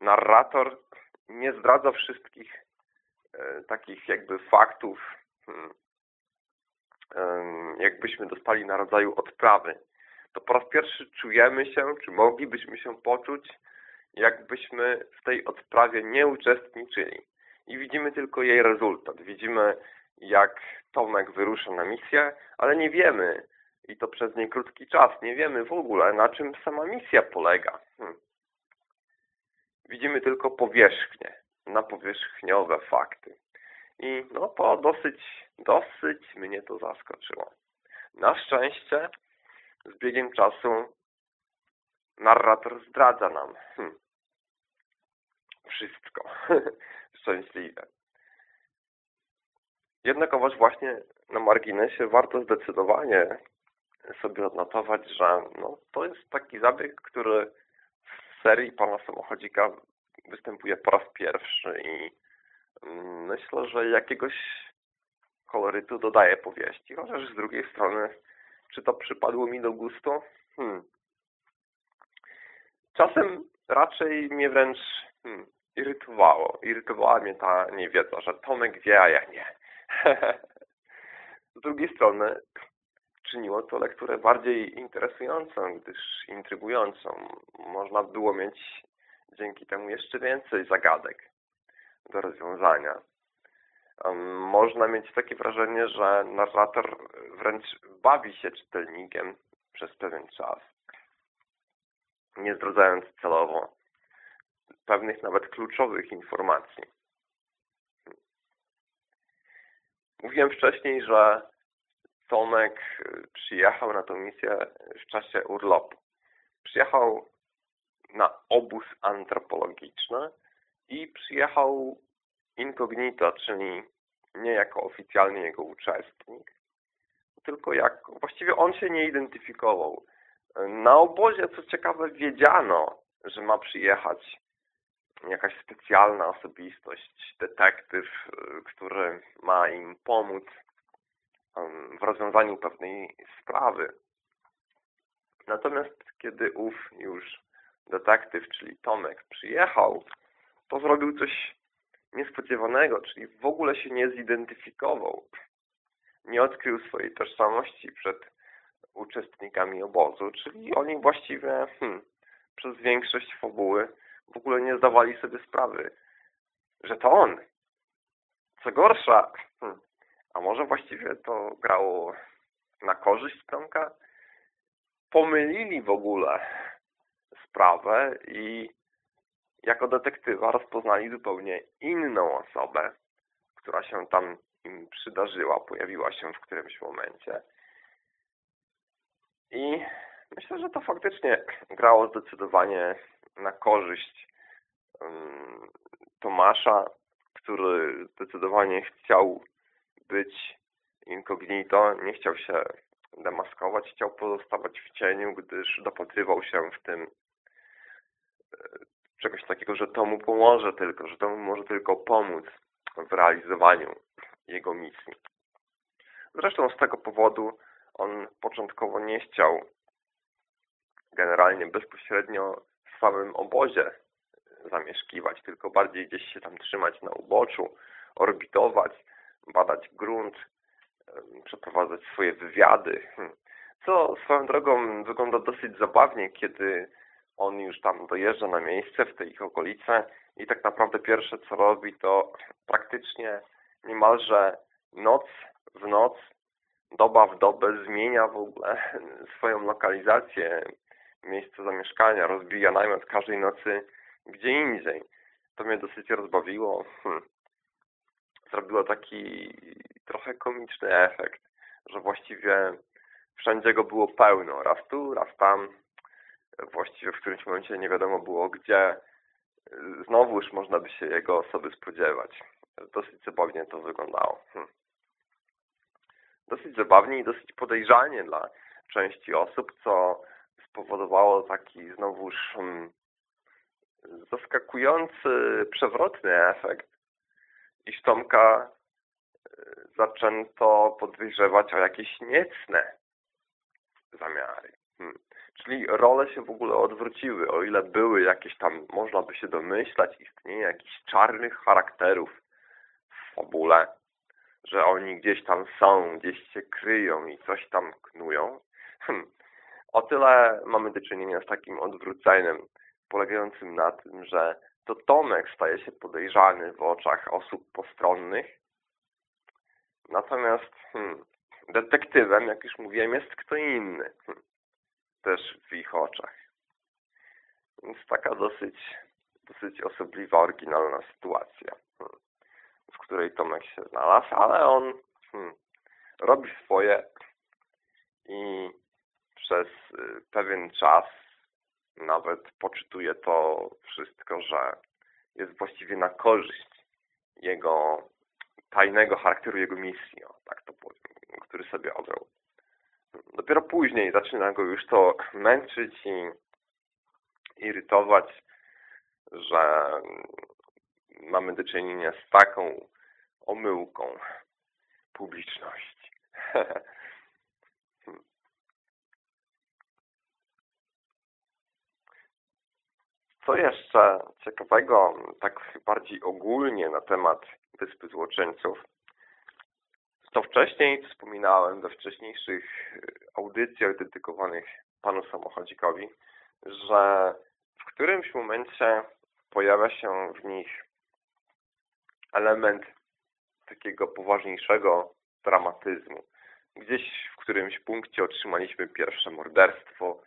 narrator nie zdradza wszystkich e, takich jakby faktów, e, jakbyśmy dostali na rodzaju odprawy. To po raz pierwszy czujemy się, czy moglibyśmy się poczuć jakbyśmy w tej odprawie nie uczestniczyli. I widzimy tylko jej rezultat. Widzimy, jak Tomek wyrusza na misję, ale nie wiemy, i to przez niekrótki czas, nie wiemy w ogóle, na czym sama misja polega. Hmm. Widzimy tylko powierzchnię, na powierzchniowe fakty. I no to dosyć, dosyć mnie to zaskoczyło. Na szczęście z biegiem czasu narrator zdradza nam, hmm, wszystko szczęśliwe. Jednakowoż właśnie na marginesie warto zdecydowanie sobie odnotować, że no, to jest taki zabieg, który w serii Pana Samochodzika występuje po raz pierwszy i mm, myślę, że jakiegoś kolorytu dodaje powieści, chociaż z drugiej strony, czy to przypadło mi do gustu? Hmm. Czasem raczej mnie wręcz hmm, irytowało. Irytowała mnie ta niewiedza, że Tomek wie, a ja nie. z drugiej strony czyniło to lekturę bardziej interesującą, gdyż intrygującą. Można było mieć dzięki temu jeszcze więcej zagadek do rozwiązania. Można mieć takie wrażenie, że narrator wręcz bawi się czytelnikiem przez pewien czas, nie zdradzając celowo pewnych nawet kluczowych informacji. Mówiłem wcześniej, że Tomek przyjechał na tę misję w czasie urlopu. Przyjechał na obóz antropologiczny i przyjechał incognito, czyli nie jako oficjalny jego uczestnik, tylko jak, właściwie on się nie identyfikował. Na obozie, co ciekawe, wiedziano, że ma przyjechać jakaś specjalna osobistość, detektyw, który ma im pomóc w rozwiązaniu pewnej sprawy. Natomiast kiedy ów już detektyw, czyli Tomek, przyjechał, to zrobił coś niespodziewanego, czyli w ogóle się nie zidentyfikował. Nie odkrył swojej tożsamości przed uczestnikami obozu, czyli oni właściwie hmm, przez większość fabuły w ogóle nie zdawali sobie sprawy, że to on. Co gorsza, hmm, a może właściwie to grało na korzyść Tomka? Pomylili w ogóle sprawę i jako detektywa rozpoznali zupełnie inną osobę, która się tam im przydarzyła, pojawiła się w którymś momencie. I myślę, że to faktycznie grało zdecydowanie na korzyść Tomasza, który zdecydowanie chciał być incognito, nie chciał się demaskować, chciał pozostawać w cieniu, gdyż dopatrywał się w tym czegoś takiego, że to mu pomoże tylko, że to mu może tylko pomóc w realizowaniu jego misji. Zresztą z tego powodu on początkowo nie chciał generalnie bezpośrednio samym obozie zamieszkiwać, tylko bardziej gdzieś się tam trzymać na uboczu, orbitować, badać grunt, przeprowadzać swoje wywiady. Co swoją drogą wygląda dosyć zabawnie, kiedy on już tam dojeżdża na miejsce w tej ich okolice i tak naprawdę pierwsze co robi to praktycznie niemalże noc w noc, doba w dobę zmienia w ogóle swoją lokalizację, miejsce zamieszkania, rozbija namiot każdej nocy gdzie indziej. To mnie dosyć rozbawiło. Hm. Zrobiło taki trochę komiczny efekt, że właściwie wszędzie go było pełno. Raz tu, raz tam, właściwie w którymś momencie nie wiadomo było gdzie, znowuż można by się jego osoby spodziewać. Dosyć zabawnie to wyglądało. Hm. Dosyć zabawnie i dosyć podejrzanie dla części osób, co spowodowało taki znowuż hmm, zaskakujący, przewrotny efekt, iż Tomka e, zaczęto podejrzewać o jakieś niecne zamiary. Hmm. Czyli role się w ogóle odwróciły. O ile były jakieś tam, można by się domyślać, istnienie jakichś czarnych charakterów w fabule, że oni gdzieś tam są, gdzieś się kryją i coś tam knują. Hmm. O tyle mamy do czynienia z takim odwróceniem, polegającym na tym, że to Tomek staje się podejrzany w oczach osób postronnych, natomiast hmm, detektywem, jak już mówiłem, jest kto inny. Hmm też w ich oczach. Więc taka dosyć, dosyć osobliwa, oryginalna sytuacja, hmm, w której Tomek się znalazł, ale on hmm, robi swoje i przez y, pewien czas nawet poczytuje to wszystko, że jest właściwie na korzyść jego tajnego charakteru, jego misji, o, tak to powiem, który sobie obrał. Dopiero później zaczyna go już to męczyć i irytować, że mamy do czynienia z taką omyłką publiczności. Co jeszcze ciekawego, tak bardziej ogólnie na temat Wyspy Złoczyńców, to wcześniej wspominałem we wcześniejszych audycjach dedykowanych panu samochodzikowi, że w którymś momencie pojawia się w nich element takiego poważniejszego dramatyzmu. Gdzieś w którymś punkcie otrzymaliśmy pierwsze morderstwo,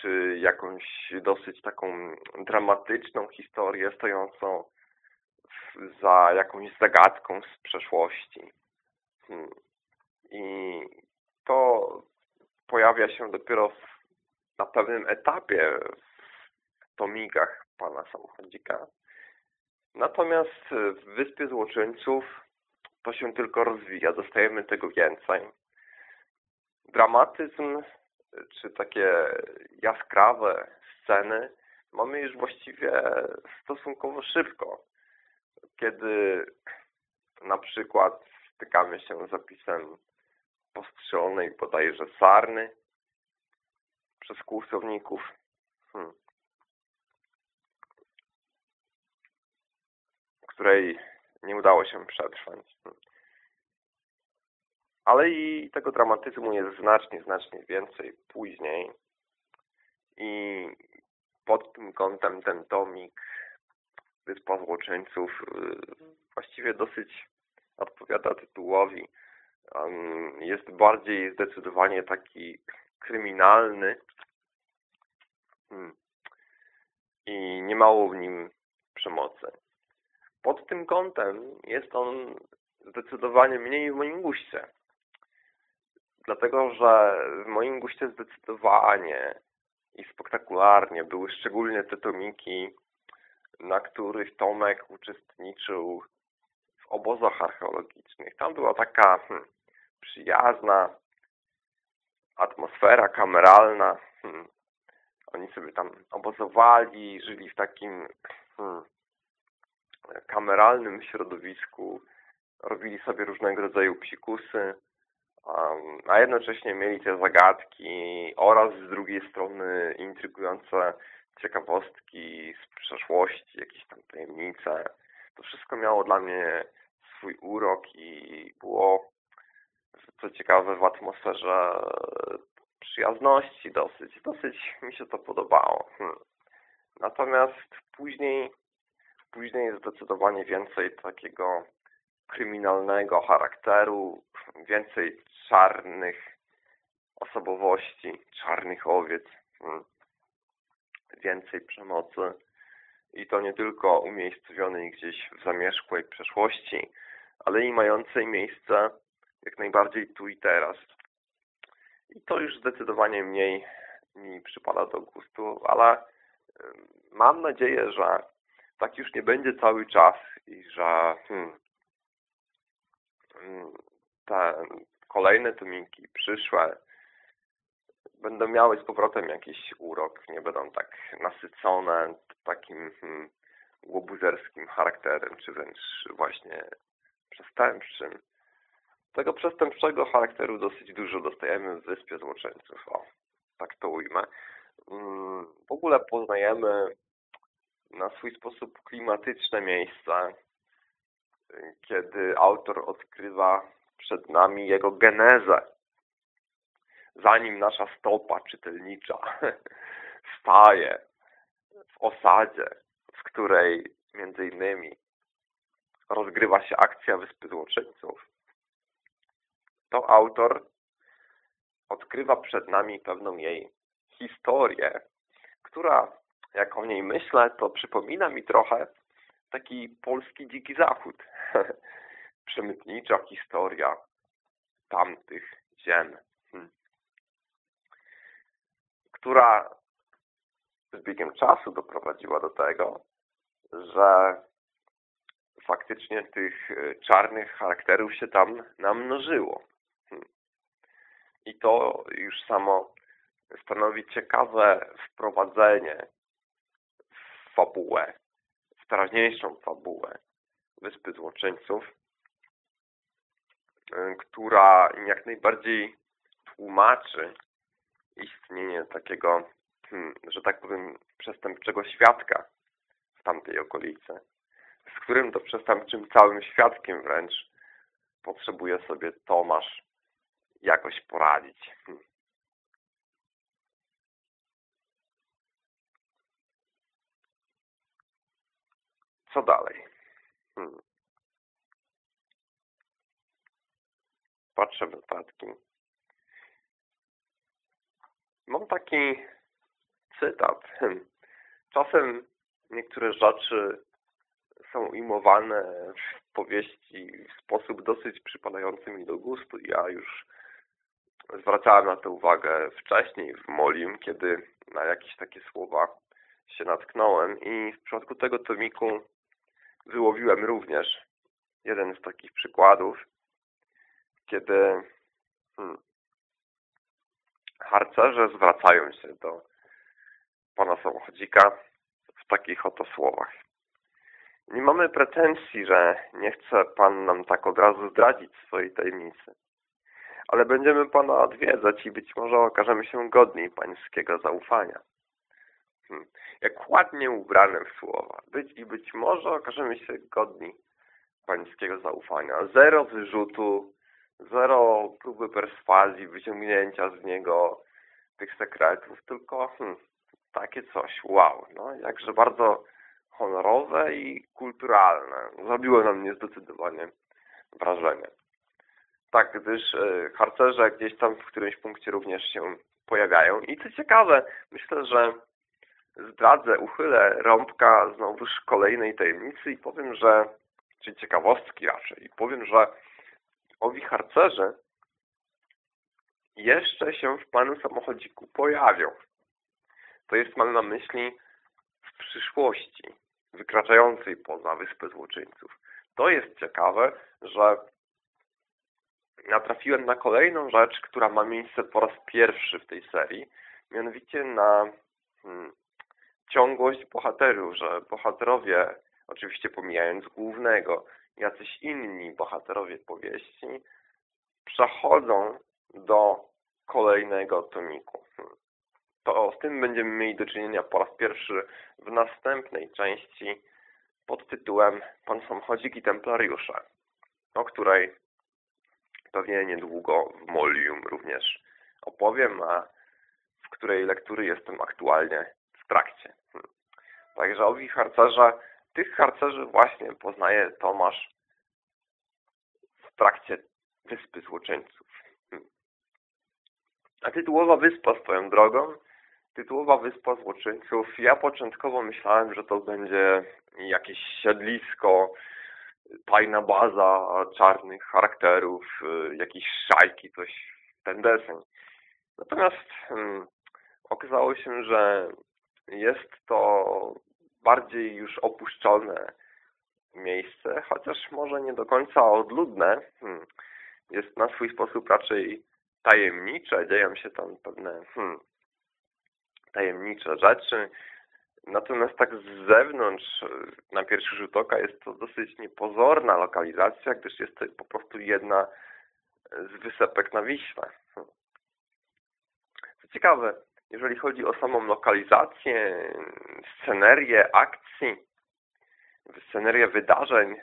czy jakąś dosyć taką dramatyczną historię stojącą za jakąś zagadką z przeszłości. Hmm. I to pojawia się dopiero w, na pewnym etapie w tomikach pana samochodzika. Natomiast w Wyspie Złoczyńców to się tylko rozwija, dostajemy tego więcej. Dramatyzm czy takie jaskrawe sceny mamy już właściwie stosunkowo szybko. Kiedy na przykład stykamy się z zapisem postrzelonej bodajże sarny przez kłusowników. Hmm. której nie udało się przetrwać. Hmm ale i tego dramatyzmu jest znacznie, znacznie więcej później. I pod tym kątem ten tomik Wyspa Złoczyńców y, właściwie dosyć odpowiada tytułowi. Jest bardziej zdecydowanie taki kryminalny hmm. i nie mało w nim przemocy. Pod tym kątem jest on zdecydowanie mniej w moim guście. Dlatego, że w moim guście zdecydowanie i spektakularnie były szczególnie te tomiki, na których Tomek uczestniczył w obozach archeologicznych. Tam była taka hmm, przyjazna atmosfera kameralna. Hmm. Oni sobie tam obozowali, żyli w takim hmm, kameralnym środowisku, robili sobie różnego rodzaju psikusy a jednocześnie mieli te zagadki oraz z drugiej strony intrygujące ciekawostki z przeszłości, jakieś tam tajemnice. To wszystko miało dla mnie swój urok i było, co ciekawe, w atmosferze przyjazności dosyć. Dosyć mi się to podobało. Hmm. Natomiast później, później zdecydowanie więcej takiego kryminalnego charakteru, więcej czarnych osobowości, czarnych owiec, hmm. więcej przemocy i to nie tylko umiejscowionej gdzieś w zamierzchłej przeszłości, ale i mającej miejsce jak najbardziej tu i teraz. I to już zdecydowanie mniej mi przypada do gustu, ale mam nadzieję, że tak już nie będzie cały czas i że hmm, te kolejne tomiki, przyszłe, będą miały z powrotem jakiś urok, nie będą tak nasycone takim hmm, łobuzerskim charakterem, czy wręcz właśnie przestępczym. Tego przestępczego charakteru dosyć dużo dostajemy w Wyspie Złoczyńców, o, tak to ujmę. Mm, w ogóle poznajemy na swój sposób klimatyczne miejsca, kiedy autor odkrywa przed nami jego genezę. Zanim nasza stopa czytelnicza staje w osadzie, w której między innymi rozgrywa się akcja Wyspy Złoczyńców, to autor odkrywa przed nami pewną jej historię, która, jak o niej myślę, to przypomina mi trochę taki polski dziki zachód. Przemytnicza historia tamtych ziem, hmm. która z biegiem czasu doprowadziła do tego, że faktycznie tych e, czarnych charakterów się tam namnożyło. Hmm. I to już samo stanowi ciekawe wprowadzenie w fabułę teraźniejszą fabułę Wyspy Złoczyńców, która jak najbardziej tłumaczy istnienie takiego, hmm, że tak powiem, przestępczego świadka w tamtej okolicy, z którym to przestępczym całym świadkiem wręcz potrzebuje sobie Tomasz jakoś poradzić. Hmm. Co dalej? Hmm. Patrzę w notatki. Mam taki cytat. Czasem niektóre rzeczy są ujmowane w powieści w sposób dosyć przypadający mi do gustu. Ja już zwracałem na to uwagę wcześniej w Molim, kiedy na jakieś takie słowa się natknąłem i w przypadku tego tomiku wyłowiłem również jeden z takich przykładów, kiedy hmm, harcerze zwracają się do pana samochodzika w takich oto słowach. Nie mamy pretensji, że nie chce Pan nam tak od razu zdradzić swojej tajemnicy. Ale będziemy Pana odwiedzać i być może okażemy się godni Pańskiego zaufania. Hmm. Jak ładnie ubrane w słowa. Być i być może okażemy się godni Pańskiego zaufania. Zero wyrzutu, zero próby perswazji, wyciągnięcia z niego tych sekretów, tylko hmm, takie coś, wow, no jakże bardzo honorowe i kulturalne. Zrobiło na mnie zdecydowanie wrażenie. Tak, gdyż e, harcerze gdzieś tam w którymś punkcie również się pojawiają. I co ciekawe, myślę, że zdradzę, uchylę rąbka znowuż kolejnej tajemnicy i powiem, że, czyli ciekawostki raczej, i powiem, że owi harcerze jeszcze się w Panu samochodziku pojawią. To jest, mam na myśli, w przyszłości wykraczającej poza Wyspę Złoczyńców. To jest ciekawe, że natrafiłem na kolejną rzecz, która ma miejsce po raz pierwszy w tej serii, mianowicie na hmm, ciągłość bohaterów, że bohaterowie, oczywiście pomijając głównego, jacyś inni bohaterowie powieści, przechodzą do kolejnego tomiku. To z tym będziemy mieli do czynienia po raz pierwszy w następnej części pod tytułem Pan Samochodzik i Templariusze, o której pewnie niedługo w Molium również opowiem, a w której lektury jestem aktualnie w trakcie. Także owi harcerze, tych harcerzy właśnie poznaje Tomasz w trakcie Wyspy Złoczyńców. A tytułowa wyspa swoją drogą tytułowa Wyspa Złoczyńców. Ja początkowo myślałem, że to będzie jakieś siedlisko, tajna baza czarnych charakterów, jakieś szajki, coś ten deseń. Natomiast hmm, okazało się, że jest to bardziej już opuszczone miejsce, chociaż może nie do końca odludne. Hmm, jest na swój sposób raczej tajemnicze, dzieją się tam pewne hmm, tajemnicze rzeczy. Natomiast tak z zewnątrz, na pierwszy rzut oka jest to dosyć niepozorna lokalizacja, gdyż jest to po prostu jedna z wysepek na Wiśle. Co ciekawe, jeżeli chodzi o samą lokalizację, scenerię akcji, scenerię wydarzeń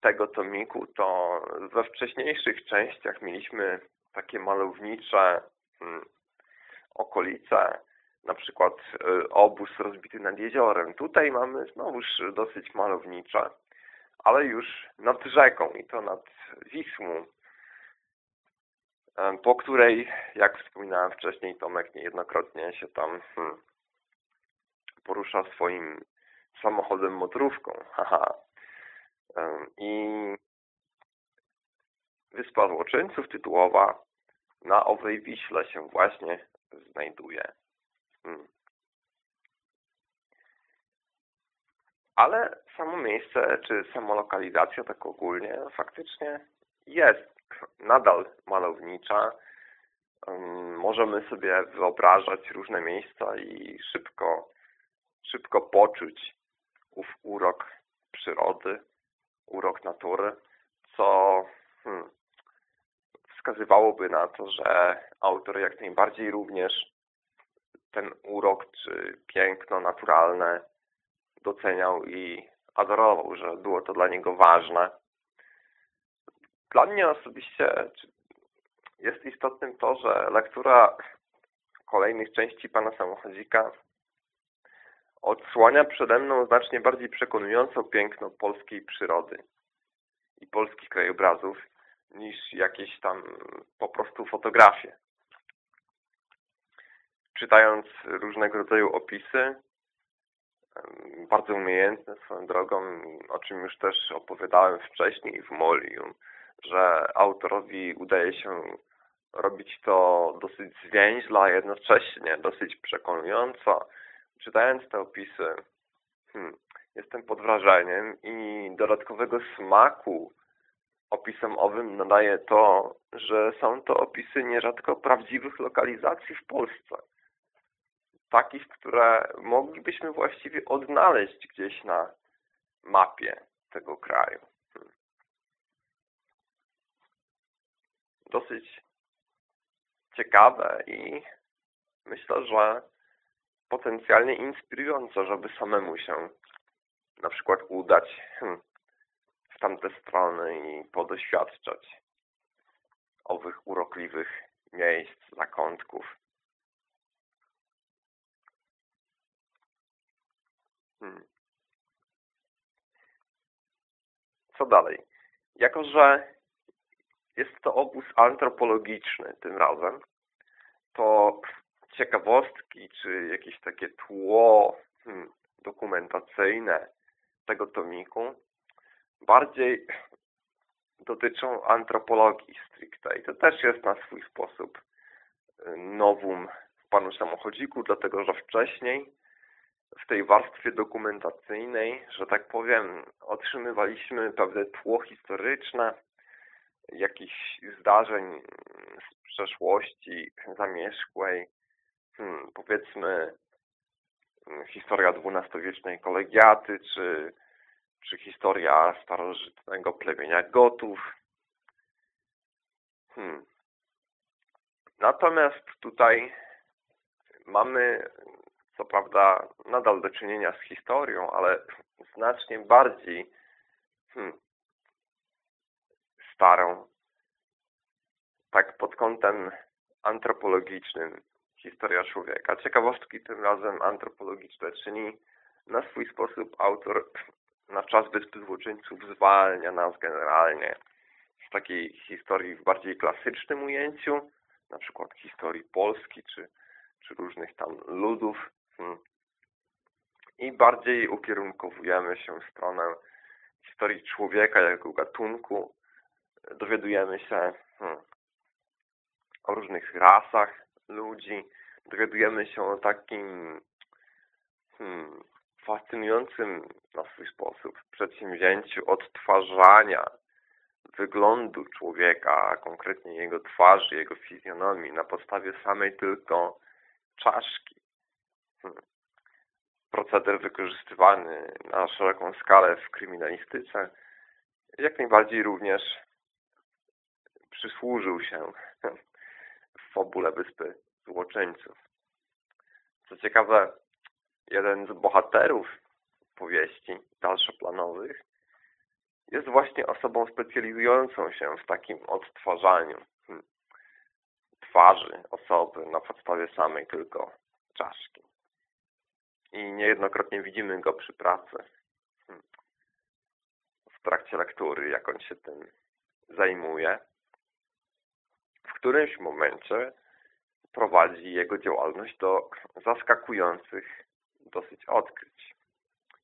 tego tomiku, to we wcześniejszych częściach mieliśmy takie malownicze hmm, okolice, na przykład y, obóz rozbity nad jeziorem. Tutaj mamy znowuż dosyć malownicze, ale już nad rzeką i to nad Wisłą, po której, jak wspominałem wcześniej, Tomek niejednokrotnie się tam hmm, porusza swoim samochodem motorówką. Haha. I Wyspa Złoczyńców tytułowa na owej Wiśle się właśnie znajduje. Hmm. Ale samo miejsce, czy sama lokalizacja tak ogólnie faktycznie jest nadal malownicza. Możemy sobie wyobrażać różne miejsca i szybko, szybko poczuć ów urok przyrody, urok natury, co hmm, wskazywałoby na to, że autor jak najbardziej również ten urok czy piękno naturalne doceniał i adorował, że było to dla niego ważne. Dla mnie osobiście jest istotnym to, że lektura kolejnych części Pana Samochodzika odsłania przede mną znacznie bardziej przekonująco piękno polskiej przyrody i polskich krajobrazów niż jakieś tam po prostu fotografie. Czytając różnego rodzaju opisy, bardzo umiejętne swoją drogą, o czym już też opowiadałem wcześniej w Molium, że autorowi udaje się robić to dosyć zwięźle, a jednocześnie dosyć przekonująco. Czytając te opisy, hmm, jestem pod wrażeniem i dodatkowego smaku opisom owym nadaje to, że są to opisy nierzadko prawdziwych lokalizacji w Polsce. Takich, które moglibyśmy właściwie odnaleźć gdzieś na mapie tego kraju. Hmm. Dosyć ciekawe i myślę, że potencjalnie inspirujące, żeby samemu się na przykład udać hmm, w tamte strony i podoświadczać owych urokliwych miejsc, zakątków. Hmm. Co dalej? Jako, że jest to obóz antropologiczny tym razem, to ciekawostki, czy jakieś takie tło hmm, dokumentacyjne tego tomiku bardziej dotyczą antropologii stricte. I to też jest na swój sposób y, nowum w Panu Samochodziku, dlatego że wcześniej w tej warstwie dokumentacyjnej, że tak powiem, otrzymywaliśmy pewne tło historyczne, jakichś zdarzeń z przeszłości zamierzchłej, hmm, powiedzmy hmm, historia dwunastowiecznej kolegiaty, czy, czy historia starożytnego plemienia Gotów. Hmm. Natomiast tutaj mamy, co prawda, nadal do czynienia z historią, ale znacznie bardziej hmm, starą, tak pod kątem antropologicznym historia człowieka. Ciekawostki tym razem antropologiczne, czyli na swój sposób autor na czas Wyspy Złoczyńców zwalnia nas generalnie z takiej historii w bardziej klasycznym ujęciu, na przykład historii Polski czy, czy różnych tam ludów hmm. i bardziej ukierunkowujemy się w stronę historii człowieka jako gatunku, dowiadujemy się hmm, o różnych rasach ludzi, dowiadujemy się o takim hmm, fascynującym na swój sposób przedsięwzięciu odtwarzania wyglądu człowieka, a konkretnie jego twarzy, jego fizjonomii na podstawie samej tylko czaszki. Hmm. Proceder wykorzystywany na szeroką skalę w kryminalistyce, jak najbardziej również przysłużył się w fabule Wyspy Złoczyńców. Co ciekawe, jeden z bohaterów powieści dalszoplanowych jest właśnie osobą specjalizującą się w takim odtwarzaniu hmm, twarzy osoby na podstawie samej tylko czaszki. I niejednokrotnie widzimy go przy pracy hmm, w trakcie lektury, jak on się tym zajmuje którymś momencie prowadzi jego działalność do zaskakujących dosyć odkryć.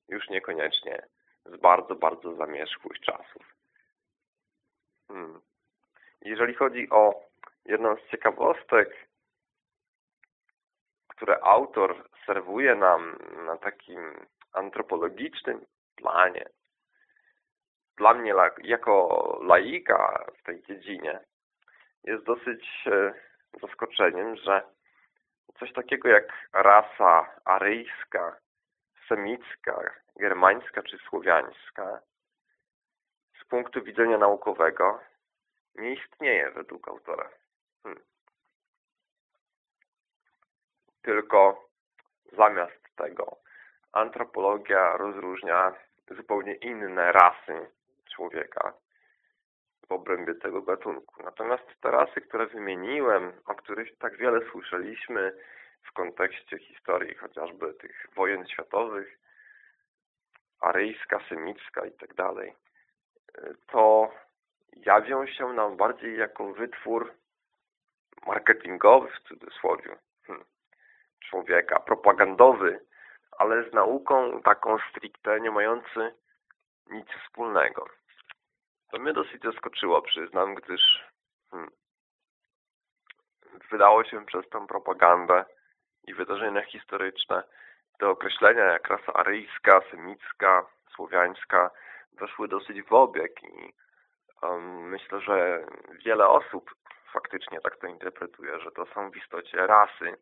Już niekoniecznie z bardzo, bardzo zamierzchłych czasów. Hmm. Jeżeli chodzi o jedną z ciekawostek, które autor serwuje nam na takim antropologicznym planie, dla mnie jako laika w tej dziedzinie, jest dosyć e, zaskoczeniem, że coś takiego jak rasa aryjska, semicka, germańska czy słowiańska z punktu widzenia naukowego nie istnieje według autora. Hmm. Tylko zamiast tego antropologia rozróżnia zupełnie inne rasy człowieka w obrębie tego gatunku. Natomiast te rasy, które wymieniłem, o których tak wiele słyszeliśmy w kontekście historii chociażby tych wojen światowych, aryjska, semicka i tak dalej, to jawią się nam bardziej jako wytwór marketingowy w cudzysłowie hmm. człowieka, propagandowy, ale z nauką taką stricte nie mający nic wspólnego. To mnie dosyć zaskoczyło, przyznam, gdyż hmm, wydało się przez tę propagandę i wydarzenia historyczne te określenia jak rasa aryjska, semicka, słowiańska weszły dosyć w obieg i um, myślę, że wiele osób faktycznie tak to interpretuje, że to są w istocie rasy,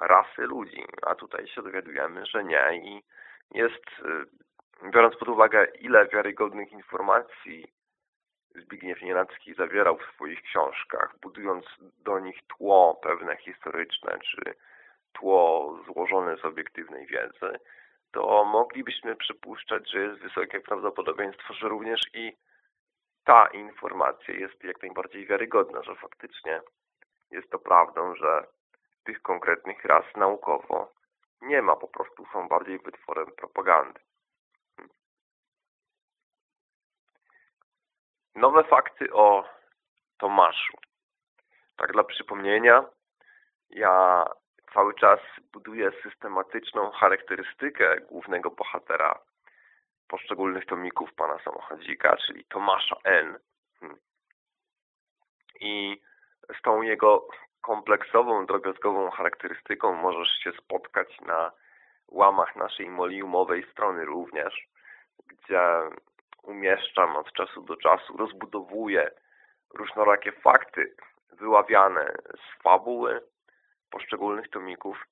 rasy ludzi, a tutaj się dowiadujemy, że nie i jest, y, biorąc pod uwagę ile wiarygodnych informacji Zbigniew Nienacki zawierał w swoich książkach, budując do nich tło pewne historyczne, czy tło złożone z obiektywnej wiedzy, to moglibyśmy przypuszczać, że jest wysokie prawdopodobieństwo, że również i ta informacja jest jak najbardziej wiarygodna, że faktycznie jest to prawdą, że tych konkretnych ras naukowo nie ma, po prostu są bardziej wytworem propagandy. Nowe fakty o Tomaszu. Tak dla przypomnienia, ja cały czas buduję systematyczną charakterystykę głównego bohatera poszczególnych tomików pana samochodzika, czyli Tomasza N. Hmm. I z tą jego kompleksową, drobiazgową charakterystyką możesz się spotkać na łamach naszej moliumowej strony również, gdzie umieszczam od czasu do czasu, rozbudowuję różnorakie fakty wyławiane z fabuły poszczególnych tomików.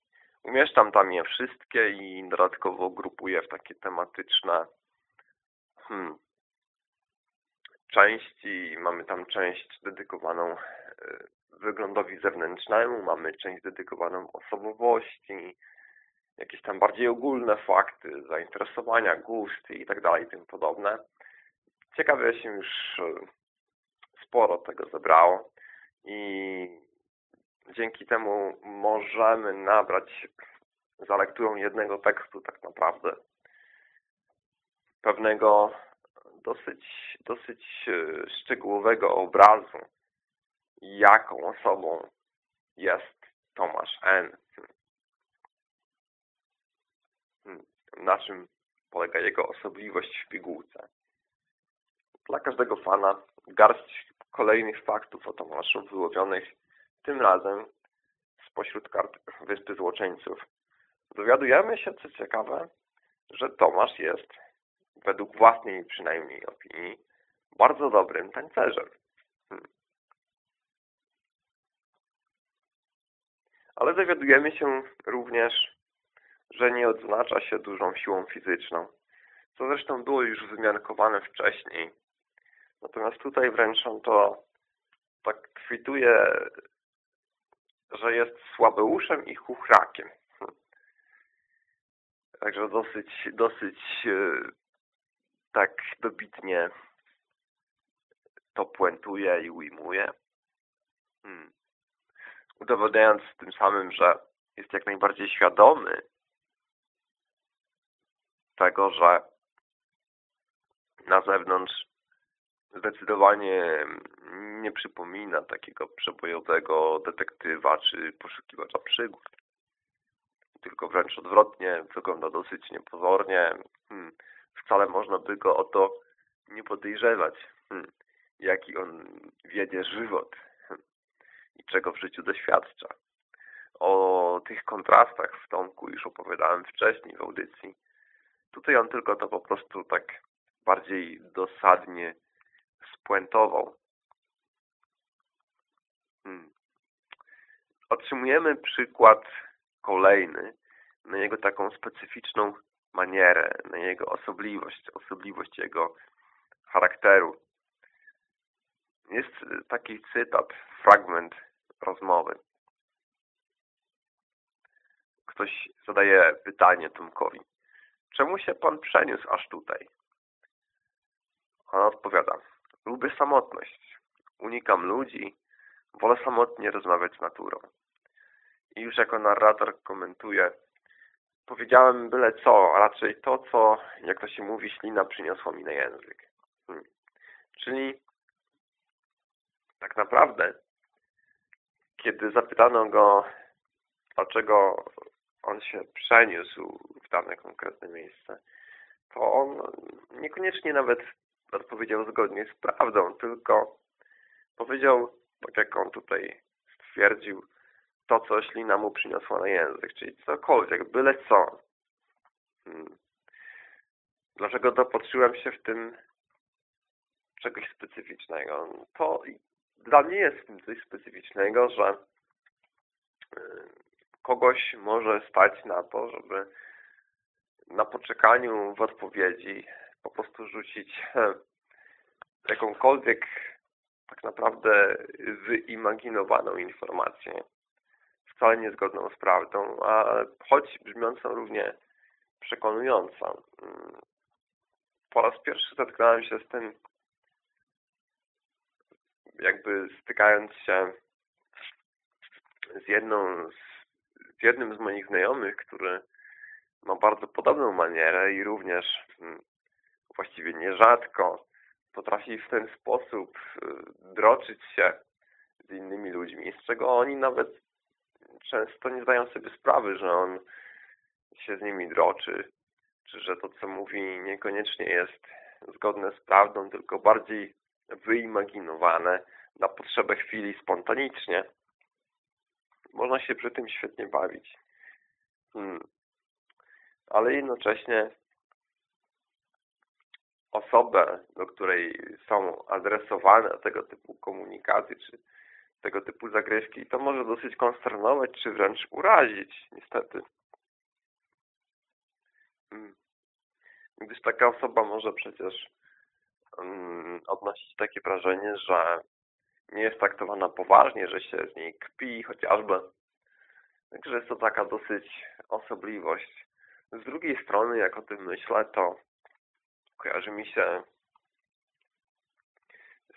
Umieszczam tam je wszystkie i dodatkowo grupuję w takie tematyczne hmm, części. Mamy tam część dedykowaną e, wyglądowi zewnętrznemu, mamy część dedykowaną osobowości, jakieś tam bardziej ogólne fakty, zainteresowania, gusty i tak dalej, tym podobne. Ciekawie się już e, sporo tego zebrało i dzięki temu możemy nabrać za lekturą jednego tekstu tak naprawdę pewnego dosyć, dosyć e, szczegółowego obrazu, jaką osobą jest Tomasz N. Hmm. Na czym polega jego osobliwość w pigułce. Dla każdego fana garść kolejnych faktów o Tomaszu wyłowionych tym razem spośród kart Wyspy Złoczyńców. Dowiadujemy się, co ciekawe, że Tomasz jest, według własnej przynajmniej opinii, bardzo dobrym tańcerzem. Hmm. Ale dowiadujemy się również, że nie odznacza się dużą siłą fizyczną, co zresztą było już wymiankowane wcześniej. Natomiast tutaj wręcz on to tak kwituje że jest słabeuszem i chuchrakiem. Także dosyć, dosyć e, tak dobitnie to puentuje i ujmuje. Hmm. Udowodniając tym samym, że jest jak najbardziej świadomy tego, że na zewnątrz zdecydowanie nie przypomina takiego przebojowego detektywa czy poszukiwacza przygód. Tylko wręcz odwrotnie, wygląda dosyć niepozornie. Hmm. Wcale można by go o to nie podejrzewać, hmm. jaki on wiedzie żywot hmm. i czego w życiu doświadcza. O tych kontrastach w Tomku już opowiadałem wcześniej w audycji. Tutaj on tylko to po prostu tak bardziej dosadnie spuentował. Hmm. Otrzymujemy przykład kolejny na jego taką specyficzną manierę, na jego osobliwość, osobliwość jego charakteru. Jest taki cytat, fragment rozmowy. Ktoś zadaje pytanie Tomkowi. Czemu się pan przeniósł aż tutaj? On odpowiada. Lubię samotność. Unikam ludzi. Wolę samotnie rozmawiać z naturą. I już jako narrator komentuje. Powiedziałem byle co, a raczej to, co, jak to się mówi, ślina przyniosła mi na język. Hmm. Czyli tak naprawdę, kiedy zapytano go, dlaczego on się przeniósł w dane konkretne miejsce, to on niekoniecznie nawet odpowiedział zgodnie z prawdą, tylko powiedział, tak jak on tutaj stwierdził, to, co ślina mu przyniosła na język, czyli cokolwiek, byle co. Hmm. Dlaczego dopatrzyłem się w tym czegoś specyficznego? To dla mnie jest coś specyficznego, że kogoś może stać na to, żeby na poczekaniu w odpowiedzi po prostu rzucić jakąkolwiek tak naprawdę wyimaginowaną informację, wcale niezgodną z prawdą, a choć brzmiącą równie przekonująco. Po raz pierwszy zetknąłem się z tym, jakby stykając się z jedną z z jednym z moich znajomych, który ma bardzo podobną manierę i również mm, właściwie nierzadko potrafi w ten sposób y, droczyć się z innymi ludźmi, z czego oni nawet często nie zdają sobie sprawy, że on się z nimi droczy, czy że to, co mówi, niekoniecznie jest zgodne z prawdą, tylko bardziej wyimaginowane na potrzebę chwili spontanicznie można się przy tym świetnie bawić. Hmm. Ale jednocześnie osobę, do której są adresowane tego typu komunikaty, czy tego typu zagrywki, to może dosyć konsternować, czy wręcz urazić, niestety. Hmm. Gdyż taka osoba może przecież um, odnosić takie wrażenie, że nie jest traktowana poważnie, że się z niej kpi chociażby. Także jest to taka dosyć osobliwość. Z drugiej strony, jak o tym myślę, to kojarzy mi się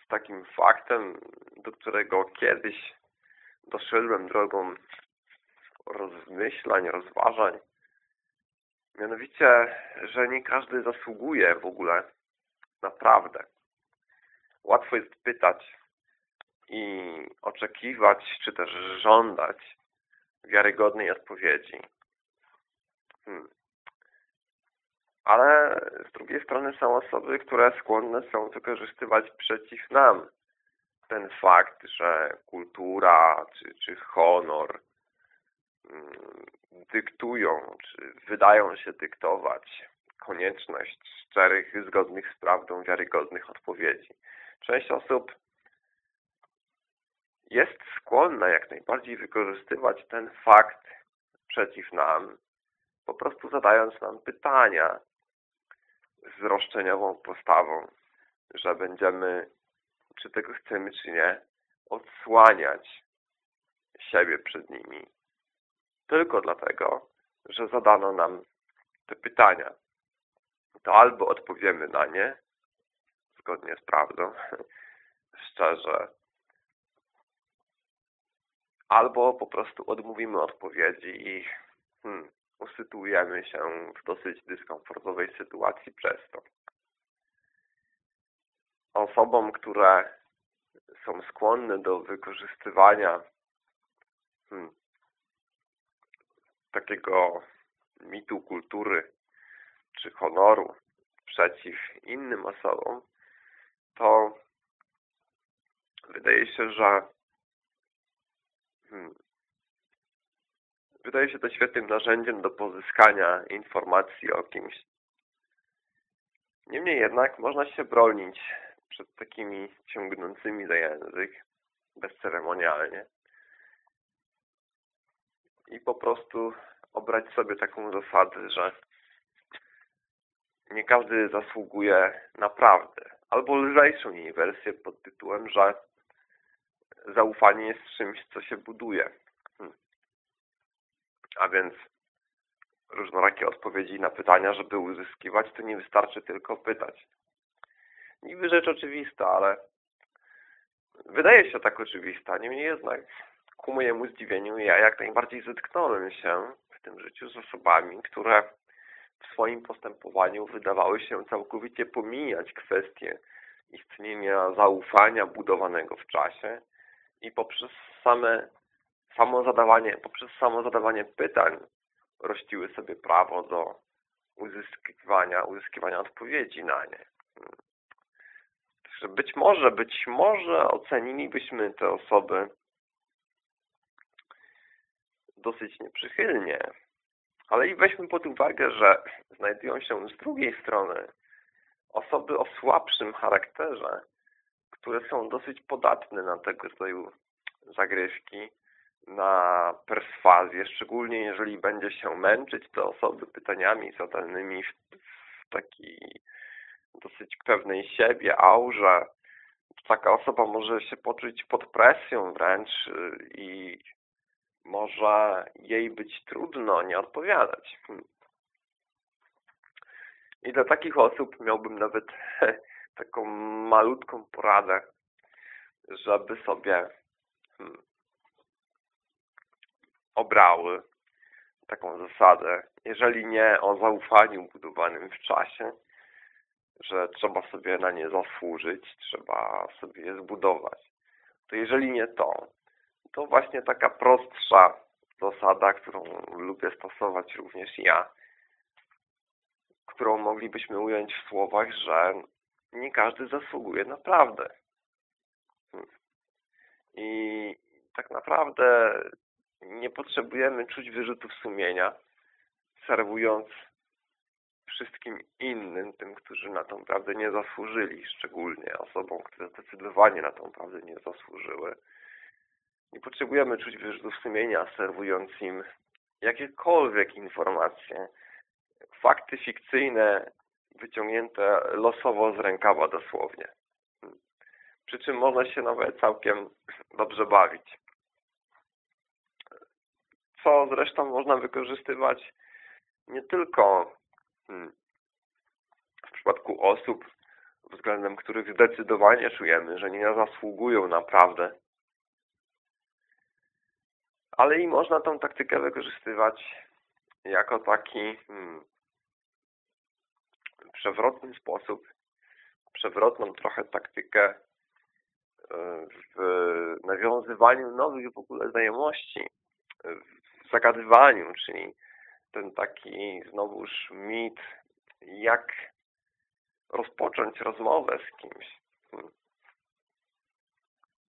z takim faktem, do którego kiedyś doszedłem drogą rozmyślań, rozważań. Mianowicie, że nie każdy zasługuje w ogóle naprawdę. Łatwo jest pytać, i oczekiwać, czy też żądać wiarygodnej odpowiedzi. Hmm. Ale z drugiej strony są osoby, które skłonne są wykorzystywać przeciw nam ten fakt, że kultura czy, czy honor hmm, dyktują, czy wydają się dyktować konieczność szczerych, zgodnych z prawdą, wiarygodnych odpowiedzi. Część osób jest skłonna jak najbardziej wykorzystywać ten fakt przeciw nam, po prostu zadając nam pytania z roszczeniową postawą, że będziemy, czy tego chcemy, czy nie, odsłaniać siebie przed nimi. Tylko dlatego, że zadano nam te pytania. To albo odpowiemy na nie, zgodnie z prawdą, szczerze, albo po prostu odmówimy odpowiedzi i hmm, usytuujemy się w dosyć dyskomfortowej sytuacji przez to. Osobom, które są skłonne do wykorzystywania hmm, takiego mitu kultury czy honoru przeciw innym osobom, to wydaje się, że Hmm. Wydaje się to świetnym narzędziem do pozyskania informacji o kimś. Niemniej jednak można się bronić przed takimi ciągnącymi za język bezceremonialnie i po prostu obrać sobie taką zasadę, że nie każdy zasługuje naprawdę albo lżejszą jej wersję pod tytułem, że zaufanie jest czymś, co się buduje. Hmm. A więc różnorakie odpowiedzi na pytania, żeby uzyskiwać, to nie wystarczy tylko pytać. Niby rzecz oczywista, ale wydaje się tak oczywista. Niemniej jednak ku mojemu zdziwieniu ja jak najbardziej zetknąłem się w tym życiu z osobami, które w swoim postępowaniu wydawały się całkowicie pomijać kwestie istnienia zaufania budowanego w czasie i poprzez same samo zadawanie, poprzez samo zadawanie pytań rościły sobie prawo do uzyskiwania, uzyskiwania odpowiedzi na nie. Także być może, być może ocenilibyśmy te osoby dosyć nieprzychylnie, ale i weźmy pod uwagę, że znajdują się z drugiej strony osoby o słabszym charakterze, które są dosyć podatne na tego rodzaju zagrywki, na perswazję, szczególnie jeżeli będzie się męczyć te osoby pytaniami zadanymi w, w takiej dosyć pewnej siebie aurze. Taka osoba może się poczuć pod presją wręcz y, i może jej być trudno nie odpowiadać. Hmm. I dla takich osób miałbym nawet taką malutką poradę, żeby sobie hmm, obrały taką zasadę, jeżeli nie o zaufaniu budowanym w czasie, że trzeba sobie na nie zasłużyć, trzeba sobie je zbudować. To jeżeli nie to, to właśnie taka prostsza zasada, którą lubię stosować również ja, którą moglibyśmy ująć w słowach, że nie każdy zasługuje naprawdę. I tak naprawdę nie potrzebujemy czuć wyrzutów sumienia, serwując wszystkim innym, tym, którzy na tą prawdę nie zasłużyli, szczególnie osobom, które zdecydowanie na tą prawdę nie zasłużyły. Nie potrzebujemy czuć wyrzutów sumienia, serwując im jakiekolwiek informacje, fakty fikcyjne, wyciągnięte losowo z rękawa dosłownie. Przy czym można się nawet całkiem dobrze bawić. Co zresztą można wykorzystywać nie tylko hmm, w przypadku osób, względem których zdecydowanie czujemy, że nie zasługują naprawdę ale i można tą taktykę wykorzystywać jako taki hmm, przewrotny sposób, przewrotną trochę taktykę e, w nawiązywaniu nowych w ogóle znajomości, w zagadywaniu, czyli ten taki znowuż mit, jak rozpocząć rozmowę z kimś,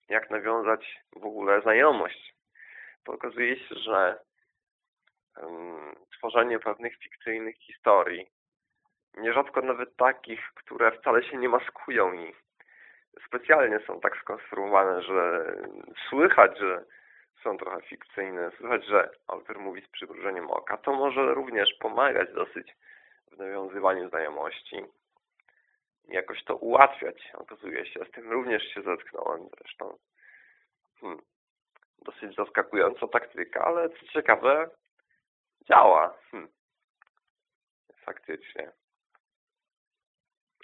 jak nawiązać w ogóle znajomość. Okazuje się, że um, tworzenie pewnych fikcyjnych historii, nierzadko nawet takich, które wcale się nie maskują i specjalnie są tak skonstruowane, że słychać, że są trochę fikcyjne, słychać, że autor mówi z przymrużeniem oka, to może również pomagać dosyć w nawiązywaniu znajomości jakoś to ułatwiać, okazuje się. Z tym również się zetknąłem zresztą. Hmm dosyć zaskakująca taktyka, ale co ciekawe, działa. Hm. Faktycznie.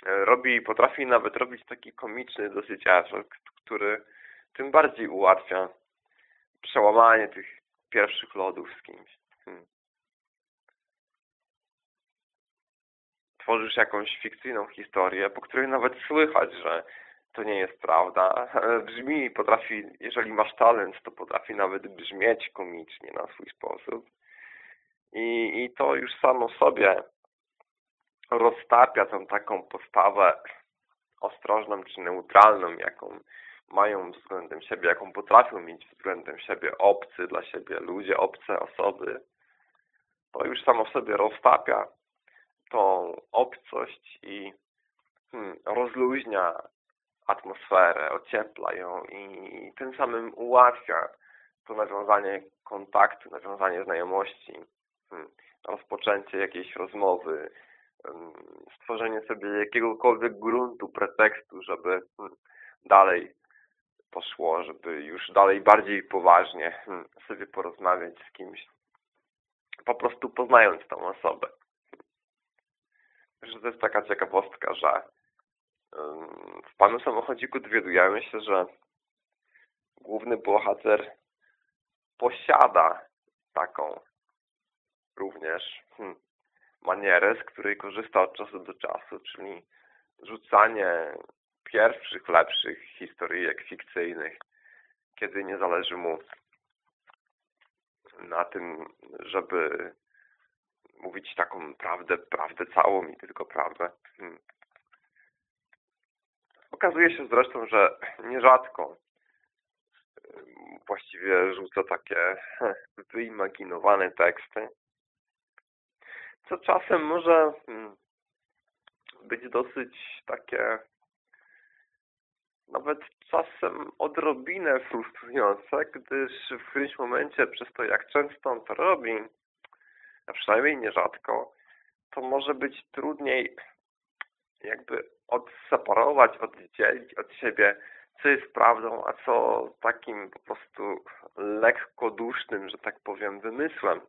E, robi, potrafi nawet robić taki komiczny dosyć efekt, który tym bardziej ułatwia przełamanie tych pierwszych lodów z kimś. Hmm. Tworzysz jakąś fikcyjną historię, po której nawet słychać, że to nie jest prawda. Brzmi, potrafi, jeżeli masz talent, to potrafi nawet brzmieć komicznie na swój sposób. I, i to już samo sobie roztapia tą taką postawę ostrożną czy neutralną, jaką mają względem siebie, jaką potrafią mieć względem siebie obcy dla siebie ludzie, obce osoby. To już samo sobie roztapia tą obcość i hmm, rozluźnia atmosferę, ociepla ją i tym samym ułatwia to nawiązanie kontaktu, nawiązanie znajomości, hmm, rozpoczęcie jakiejś rozmowy, stworzenie sobie jakiegokolwiek gruntu, pretekstu, żeby hmm, dalej poszło, żeby już dalej bardziej poważnie hmm, sobie porozmawiać z kimś, po prostu poznając tą osobę. Że to jest taka ciekawostka, że w Panu Samochodziku dowiadujemy się, że główny bohater posiada taką również hmm, manierę, z której korzysta od czasu do czasu, czyli rzucanie pierwszych, lepszych historyjek fikcyjnych, kiedy nie zależy mu na tym, żeby mówić taką prawdę, prawdę całą i tylko prawdę. Hmm. Okazuje się zresztą, że nierzadko właściwie rzuca takie wyimaginowane teksty, co czasem może hmm, być dosyć takie nawet czasem odrobinę frustrujące, gdyż w którymś momencie przez to, jak często on to robi, a przynajmniej nierzadko, to może być trudniej jakby odseparować, oddzielić od siebie, co jest prawdą, a co takim po prostu lekko dusznym, że tak powiem, wymysłem.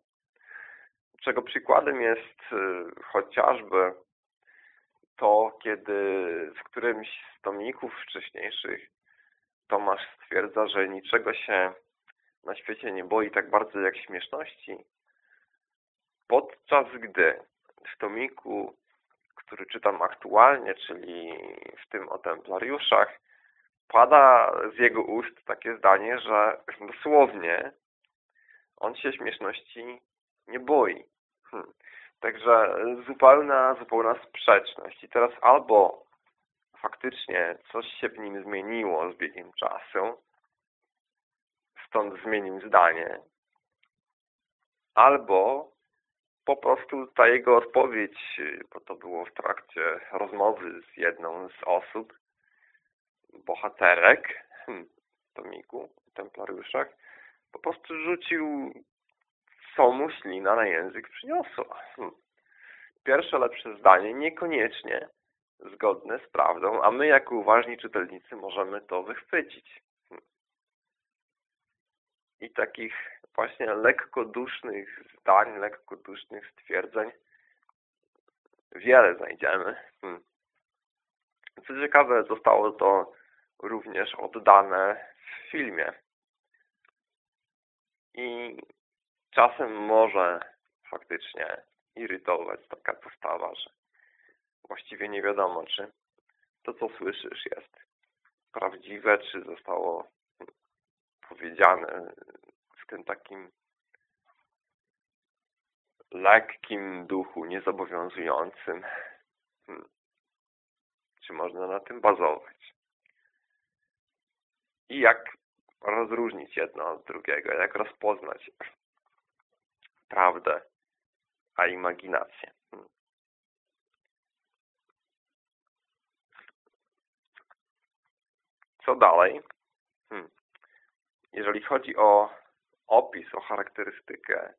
Czego przykładem jest y, chociażby to, kiedy w którymś z tomików wcześniejszych Tomasz stwierdza, że niczego się na świecie nie boi tak bardzo jak śmieszności, podczas gdy w tomiku, który czytam aktualnie, czyli w tym o templariuszach, pada z jego ust takie zdanie, że dosłownie on się śmieszności nie boi. Hmm. Także zupełna, zupełna sprzeczność. I teraz albo faktycznie coś się w nim zmieniło z biegiem czasu, stąd zmienił zdanie, albo po prostu ta jego odpowiedź, bo to było w trakcie rozmowy z jedną z osób, bohaterek hmm, tomiku, templariuszach, po prostu rzucił co mu ślina na język przyniosła. Hmm. Pierwsze lepsze zdanie niekoniecznie zgodne z prawdą, a my jako uważni czytelnicy możemy to wychwycić. Hmm. I takich właśnie lekkodusznych zdań, lekkodusznych stwierdzeń wiele znajdziemy. Hmm. Co ciekawe, zostało to również oddane w filmie. I czasem może faktycznie irytować taka postawa, że właściwie nie wiadomo, czy to, co słyszysz, jest prawdziwe, czy zostało powiedziane w tym takim lekkim duchu, niezobowiązującym. Hmm. Czy można na tym bazować? I jak rozróżnić jedno od drugiego, jak rozpoznać prawdę, a imaginację. Hmm. Co dalej? Hmm. Jeżeli chodzi o opis, o charakterystykę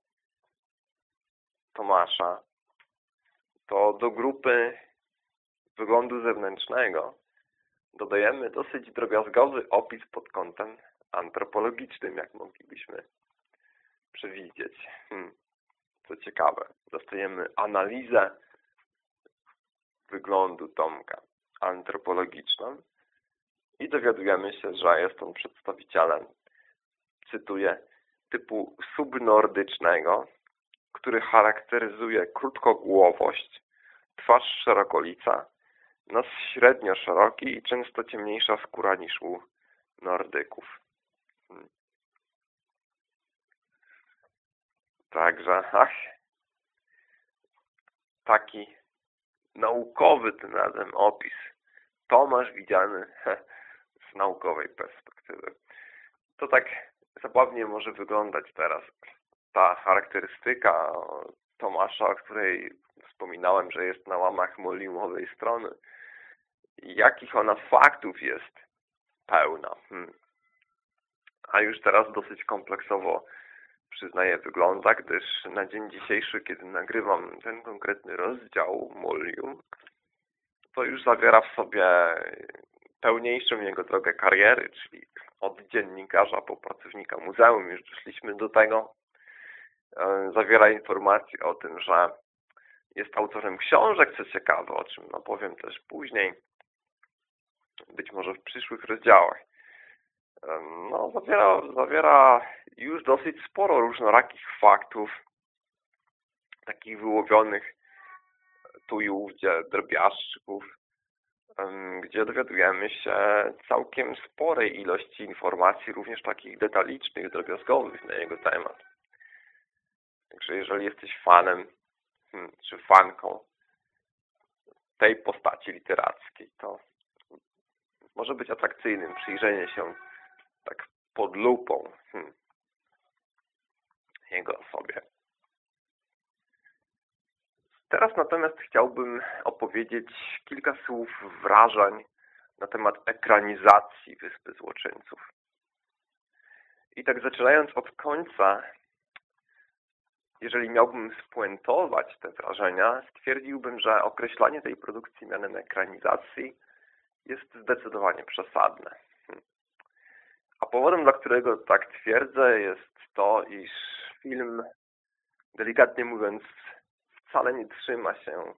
Tomasza, to do grupy wyglądu zewnętrznego dodajemy dosyć drobiazgowy opis pod kątem antropologicznym, jak moglibyśmy przewidzieć. Hmm. Co ciekawe, dostajemy analizę wyglądu Tomka antropologiczną i dowiadujemy się, że jest on przedstawicielem, cytuję, typu subnordycznego, który charakteryzuje krótkogłowość, twarz szerokolica, nos średnio szeroki i często ciemniejsza skóra niż u Nordyków. Hmm. Także, ach, taki naukowy tym razem opis. Tomasz widziany z naukowej perspektywy. To tak zabawnie może wyglądać teraz ta charakterystyka Tomasza, o której wspominałem, że jest na łamach molimowej strony. Jakich ona faktów jest pełna. Hmm. A już teraz dosyć kompleksowo przyznaję, wygląda, gdyż na dzień dzisiejszy, kiedy nagrywam ten konkretny rozdział Molium, to już zawiera w sobie pełniejszą jego drogę kariery, czyli od dziennikarza po pracownika muzeum, już doszliśmy do tego. E, zawiera informacje o tym, że jest autorem książek, co ciekawe, o czym opowiem też później, być może w przyszłych rozdziałach. No, zawiera, zawiera już dosyć sporo różnorakich faktów, takich wyłowionych tu i ówdzie drobiazgów, gdzie dowiadujemy się całkiem sporej ilości informacji, również takich detalicznych, drobiazgowych na jego temat. Także jeżeli jesteś fanem hmm, czy fanką tej postaci literackiej, to może być atrakcyjnym przyjrzenie się tak pod lupą hmm, jego osobie. Teraz natomiast chciałbym opowiedzieć kilka słów wrażeń na temat ekranizacji Wyspy Złoczyńców. I tak zaczynając od końca, jeżeli miałbym spuentować te wrażenia, stwierdziłbym, że określanie tej produkcji mianem ekranizacji jest zdecydowanie przesadne. A powodem, dla którego tak twierdzę, jest to, iż film, delikatnie mówiąc, wcale nie trzyma się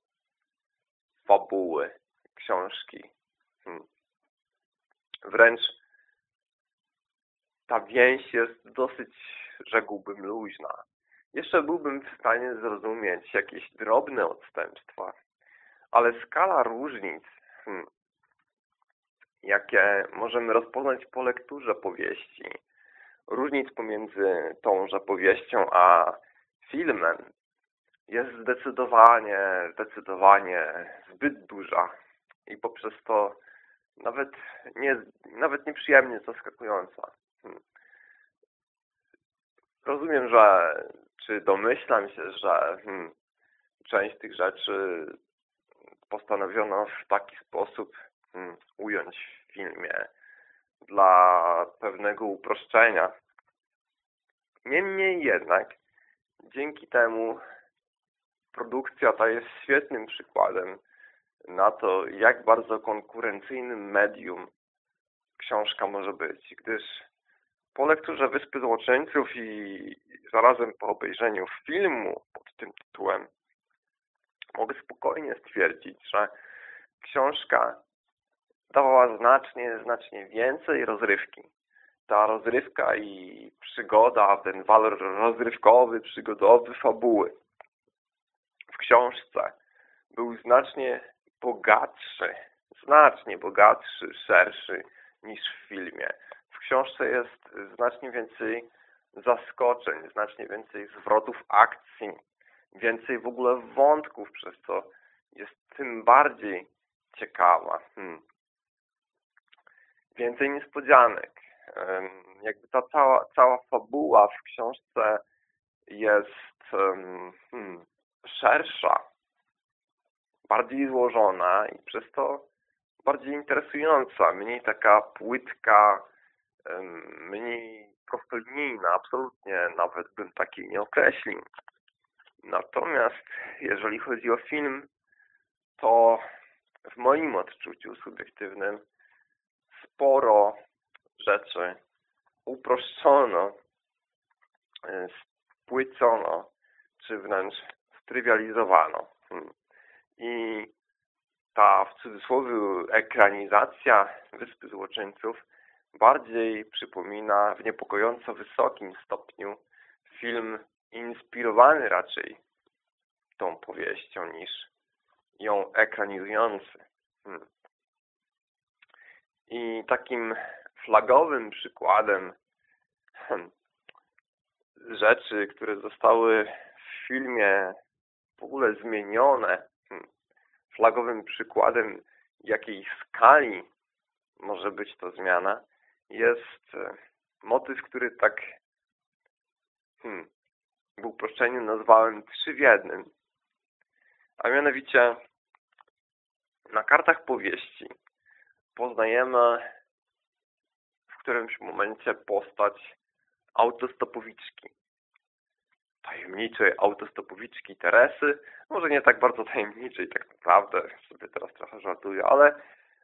fabuły książki. Hmm. Wręcz ta więź jest dosyć, rzekłbym, luźna. Jeszcze byłbym w stanie zrozumieć jakieś drobne odstępstwa, ale skala różnic, hmm, jakie możemy rozpoznać po lekturze powieści, różnic pomiędzy tąże powieścią a filmem, jest zdecydowanie, zdecydowanie zbyt duża i poprzez to nawet, nie, nawet nieprzyjemnie zaskakująca. Hmm. Rozumiem, że czy domyślam się, że hmm, część tych rzeczy postanowiono w taki sposób ująć w filmie dla pewnego uproszczenia. Niemniej jednak dzięki temu produkcja ta jest świetnym przykładem na to, jak bardzo konkurencyjnym medium książka może być, gdyż po lekturze Wyspy Złoczyńców i zarazem po obejrzeniu filmu pod tym tytułem mogę spokojnie stwierdzić, że książka dawała znacznie, znacznie więcej rozrywki. Ta rozrywka i przygoda, ten walor rozrywkowy, przygodowy fabuły w książce był znacznie bogatszy, znacznie bogatszy, szerszy niż w filmie. W książce jest znacznie więcej zaskoczeń, znacznie więcej zwrotów akcji, więcej w ogóle wątków, przez co jest tym bardziej ciekawa. Hmm. Więcej niespodzianek. Jakby ta cała, cała fabuła w książce jest hmm, szersza, bardziej złożona i przez to bardziej interesująca, mniej taka płytka, mniej prostolinijna, absolutnie nawet bym takiej nie określił. Natomiast jeżeli chodzi o film, to w moim odczuciu subiektywnym sporo rzeczy uproszczono, e, spłycono, czy wręcz strywializowano. Hmm. I ta w cudzysłowie ekranizacja Wyspy Złoczyńców bardziej przypomina w niepokojąco wysokim stopniu film inspirowany raczej tą powieścią niż ją ekranizujący. Hmm. I takim flagowym przykładem hmm, rzeczy, które zostały w filmie w ogóle zmienione, hmm, flagowym przykładem jakiej skali może być to zmiana, jest e, motyw, który tak hmm, w uproszczeniu nazwałem trzy w jednym. A mianowicie na kartach powieści poznajemy w którymś momencie postać autostopowiczki. tajemniczej autostopowiczki Teresy. Może nie tak bardzo tajemniczej tak naprawdę, sobie teraz trochę żartuję, ale,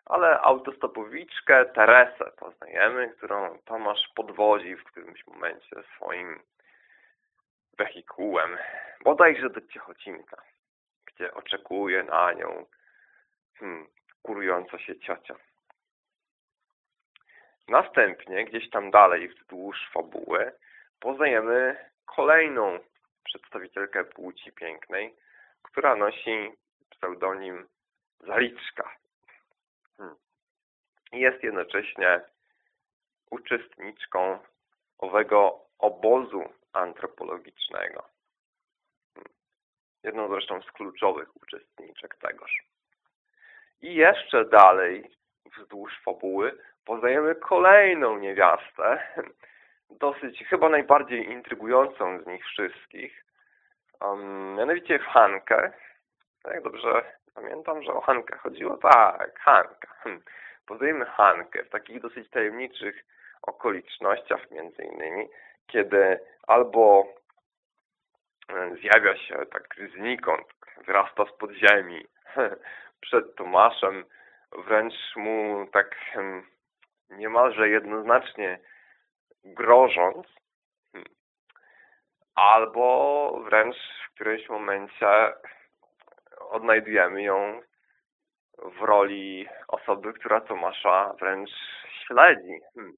ale autostopowiczkę Teresę poznajemy, którą Tomasz podwozi w którymś momencie swoim wehikułem, bodajże do Ciechocinka, gdzie oczekuje na nią hmm, kurująca się ciocia. Następnie, gdzieś tam dalej wzdłuż fabuły, poznajemy kolejną przedstawicielkę płci pięknej, która nosi pseudonim Zaliczka. Hmm. Jest jednocześnie uczestniczką owego obozu antropologicznego. Hmm. Jedną zresztą z kluczowych uczestniczek tegoż. I jeszcze dalej, wzdłuż fabuły, poznajemy kolejną niewiastę, dosyć chyba najbardziej intrygującą z nich wszystkich, um, mianowicie Hankę. Tak dobrze pamiętam, że o Hankę chodziło? Tak, Hanka. Hmm. Poznajemy Hankę w takich dosyć tajemniczych okolicznościach między innymi, kiedy albo e, zjawia się tak znikąd, wyrasta z podziemi przed Tomaszem, wręcz mu tak niemalże jednoznacznie grożąc, hmm, albo wręcz w którymś momencie odnajdujemy ją w roli osoby, która Tomasza wręcz śledzi hmm,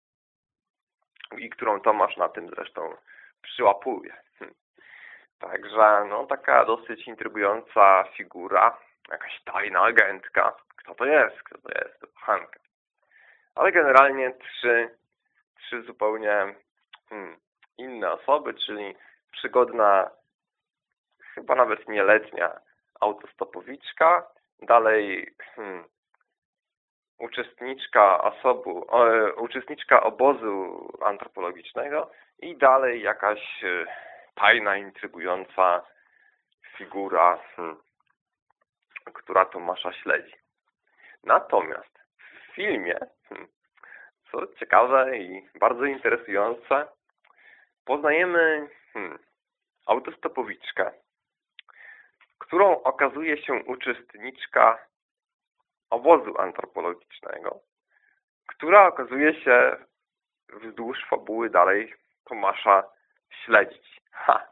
i którą Tomasz na tym zresztą przyłapuje. Hmm. Także no taka dosyć intrygująca figura, jakaś tajna agentka. Kto to jest? Kto to jest? To Hanka. Ale generalnie trzy trzy zupełnie hmm, inne osoby, czyli przygodna, chyba nawet nieletnia autostopowiczka, dalej hmm, uczestniczka osobu, e, uczestniczka obozu antropologicznego i dalej jakaś e, tajna, intrygująca figura, hmm, która Tomasza śledzi. Natomiast w filmie hmm, co ciekawe i bardzo interesujące, poznajemy hmm, autostopowiczkę, którą okazuje się uczestniczka obozu antropologicznego, która okazuje się wzdłuż fabuły dalej Tomasza śledzić. Ha!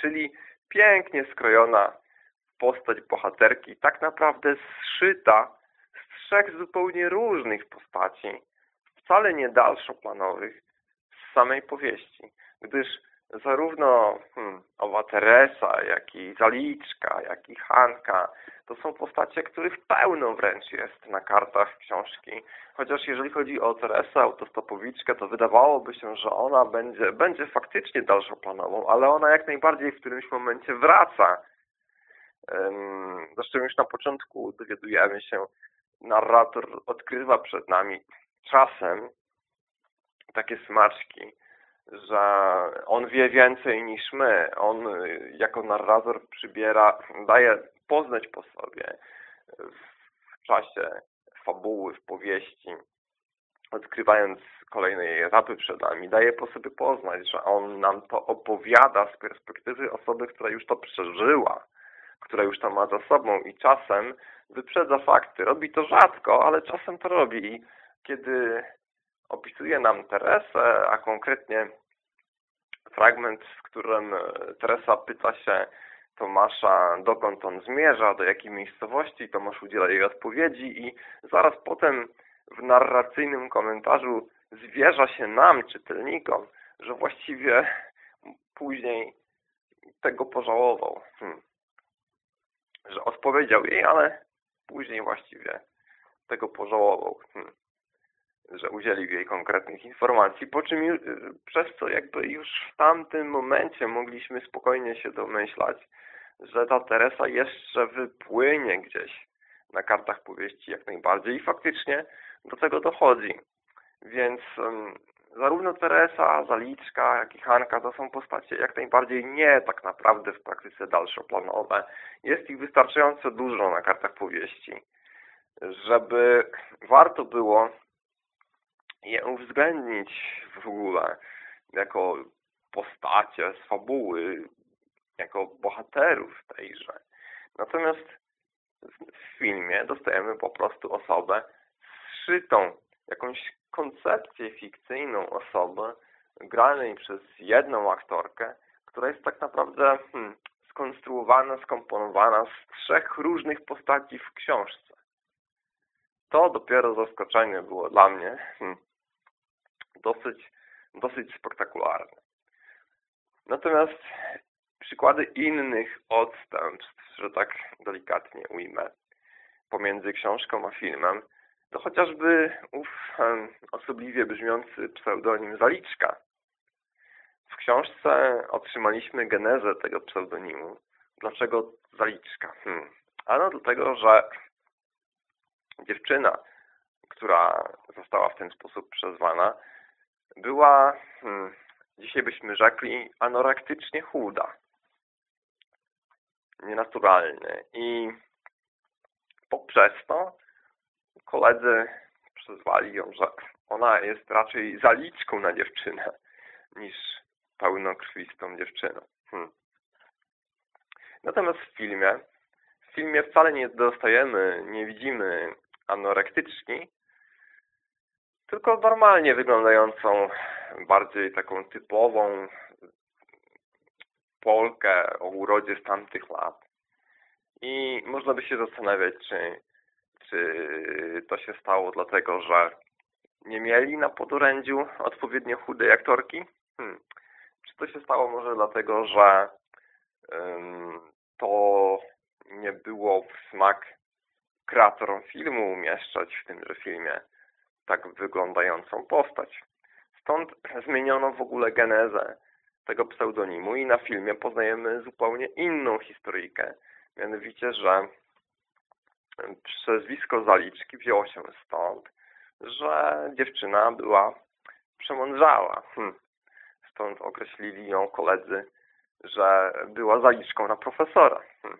Czyli pięknie skrojona postać bohaterki, tak naprawdę zszyta trzech zupełnie różnych postaci, wcale nie dalszoplanowych, z samej powieści, gdyż zarówno hmm, owa Teresa, jak i Zaliczka, jak i Hanka, to są postacie, których pełno wręcz jest na kartach książki. Chociaż jeżeli chodzi o Teresę Autostopowiczkę, to wydawałoby się, że ona będzie, będzie faktycznie dalszoplanową, ale ona jak najbardziej w którymś momencie wraca. Zresztą już na początku dowiadujemy się, narrator odkrywa przed nami czasem takie smaczki, że on wie więcej niż my. On jako narrator przybiera, daje poznać po sobie w czasie fabuły, w powieści, odkrywając kolejne jej etapy przed nami, daje po sobie poznać, że on nam to opowiada z perspektywy osoby, która już to przeżyła, która już to ma za sobą i czasem wyprzedza fakty. Robi to rzadko, ale czasem to robi. I kiedy opisuje nam Teresę, a konkretnie fragment, w którym Teresa pyta się Tomasza, dokąd on zmierza, do jakiej miejscowości, Tomasz udziela jej odpowiedzi i zaraz potem w narracyjnym komentarzu zwierza się nam, czytelnikom, że właściwie później tego pożałował. Hmm. Że odpowiedział jej, ale później właściwie tego pożałował, hmm, że udzielił jej konkretnych informacji, po czym już, przez co jakby już w tamtym momencie mogliśmy spokojnie się domyślać, że ta Teresa jeszcze wypłynie gdzieś na kartach powieści jak najbardziej i faktycznie do tego dochodzi. Więc zarówno Teresa, Zaliczka, jak i Hanka to są postacie jak najbardziej nie tak naprawdę w praktyce dalszoplanowe. Jest ich wystarczająco dużo na kartach powieści, żeby warto było je uwzględnić w ogóle jako postacie z fabuły, jako bohaterów tejże. Natomiast w filmie dostajemy po prostu osobę zszytą, jakąś koncepcję fikcyjną osobę, granej przez jedną aktorkę, która jest tak naprawdę hmm, skonstruowana, skomponowana z trzech różnych postaci w książce. To dopiero zaskoczenie było dla mnie hmm, dosyć, dosyć spektakularne. Natomiast przykłady innych odstępstw, że tak delikatnie ujmę, pomiędzy książką a filmem, to chociażby ów osobliwie brzmiący pseudonim Zaliczka. W książce otrzymaliśmy genezę tego pseudonimu. Dlaczego Zaliczka? Hmm. Ano dlatego, że dziewczyna, która została w ten sposób przezwana, była, hmm, dzisiaj byśmy rzekli, anorektycznie chuda. Nienaturalny. I poprzez to koledzy przezwali ją, że ona jest raczej zaliczką na dziewczynę niż pełnokrwistą dziewczyną. Hmm. Natomiast w filmie, w filmie wcale nie dostajemy, nie widzimy anorektyczki, tylko normalnie wyglądającą, bardziej taką typową Polkę o urodzie z tamtych lat. I można by się zastanawiać, czy to się stało dlatego, że nie mieli na podorędziu odpowiednio chudej aktorki? Hmm. Czy to się stało może dlatego, że um, to nie było w smak kreatorom filmu umieszczać w tymże filmie tak wyglądającą postać. Stąd zmieniono w ogóle genezę tego pseudonimu i na filmie poznajemy zupełnie inną historyjkę. Mianowicie, że przezwisko Zaliczki wzięło się stąd, że dziewczyna była przemądrzała. Hm. Stąd określili ją koledzy, że była zaliczką na profesora. Hm.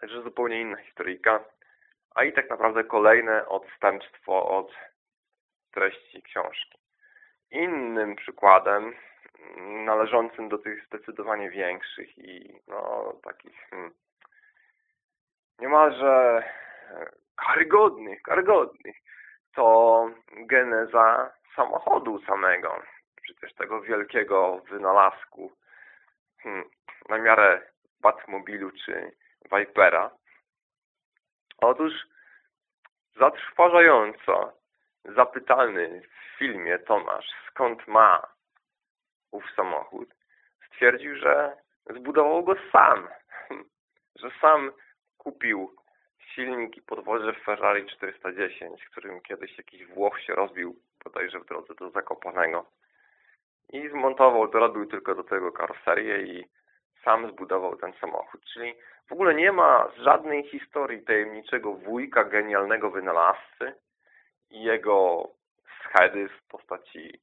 Także zupełnie inna historyjka a i tak naprawdę kolejne odstępstwo od treści książki. Innym przykładem, należącym do tych zdecydowanie większych i no, takich hmm, niemalże karygodnych, karygodnych, to geneza samochodu samego. Przecież tego wielkiego wynalazku hmm, na miarę Batmobilu czy Vipera, Otóż zatrważająco zapytany w filmie Tomasz, skąd ma ów samochód, stwierdził, że zbudował go sam. Że sam kupił silnik i podwozie Ferrari 410, którym kiedyś jakiś Włoch się rozbił bodajże w drodze do Zakopanego. I zmontował, dorobił tylko do tego karoserię i sam zbudował ten samochód. Czyli w ogóle nie ma żadnej historii tajemniczego wujka genialnego wynalazcy i jego schedy w postaci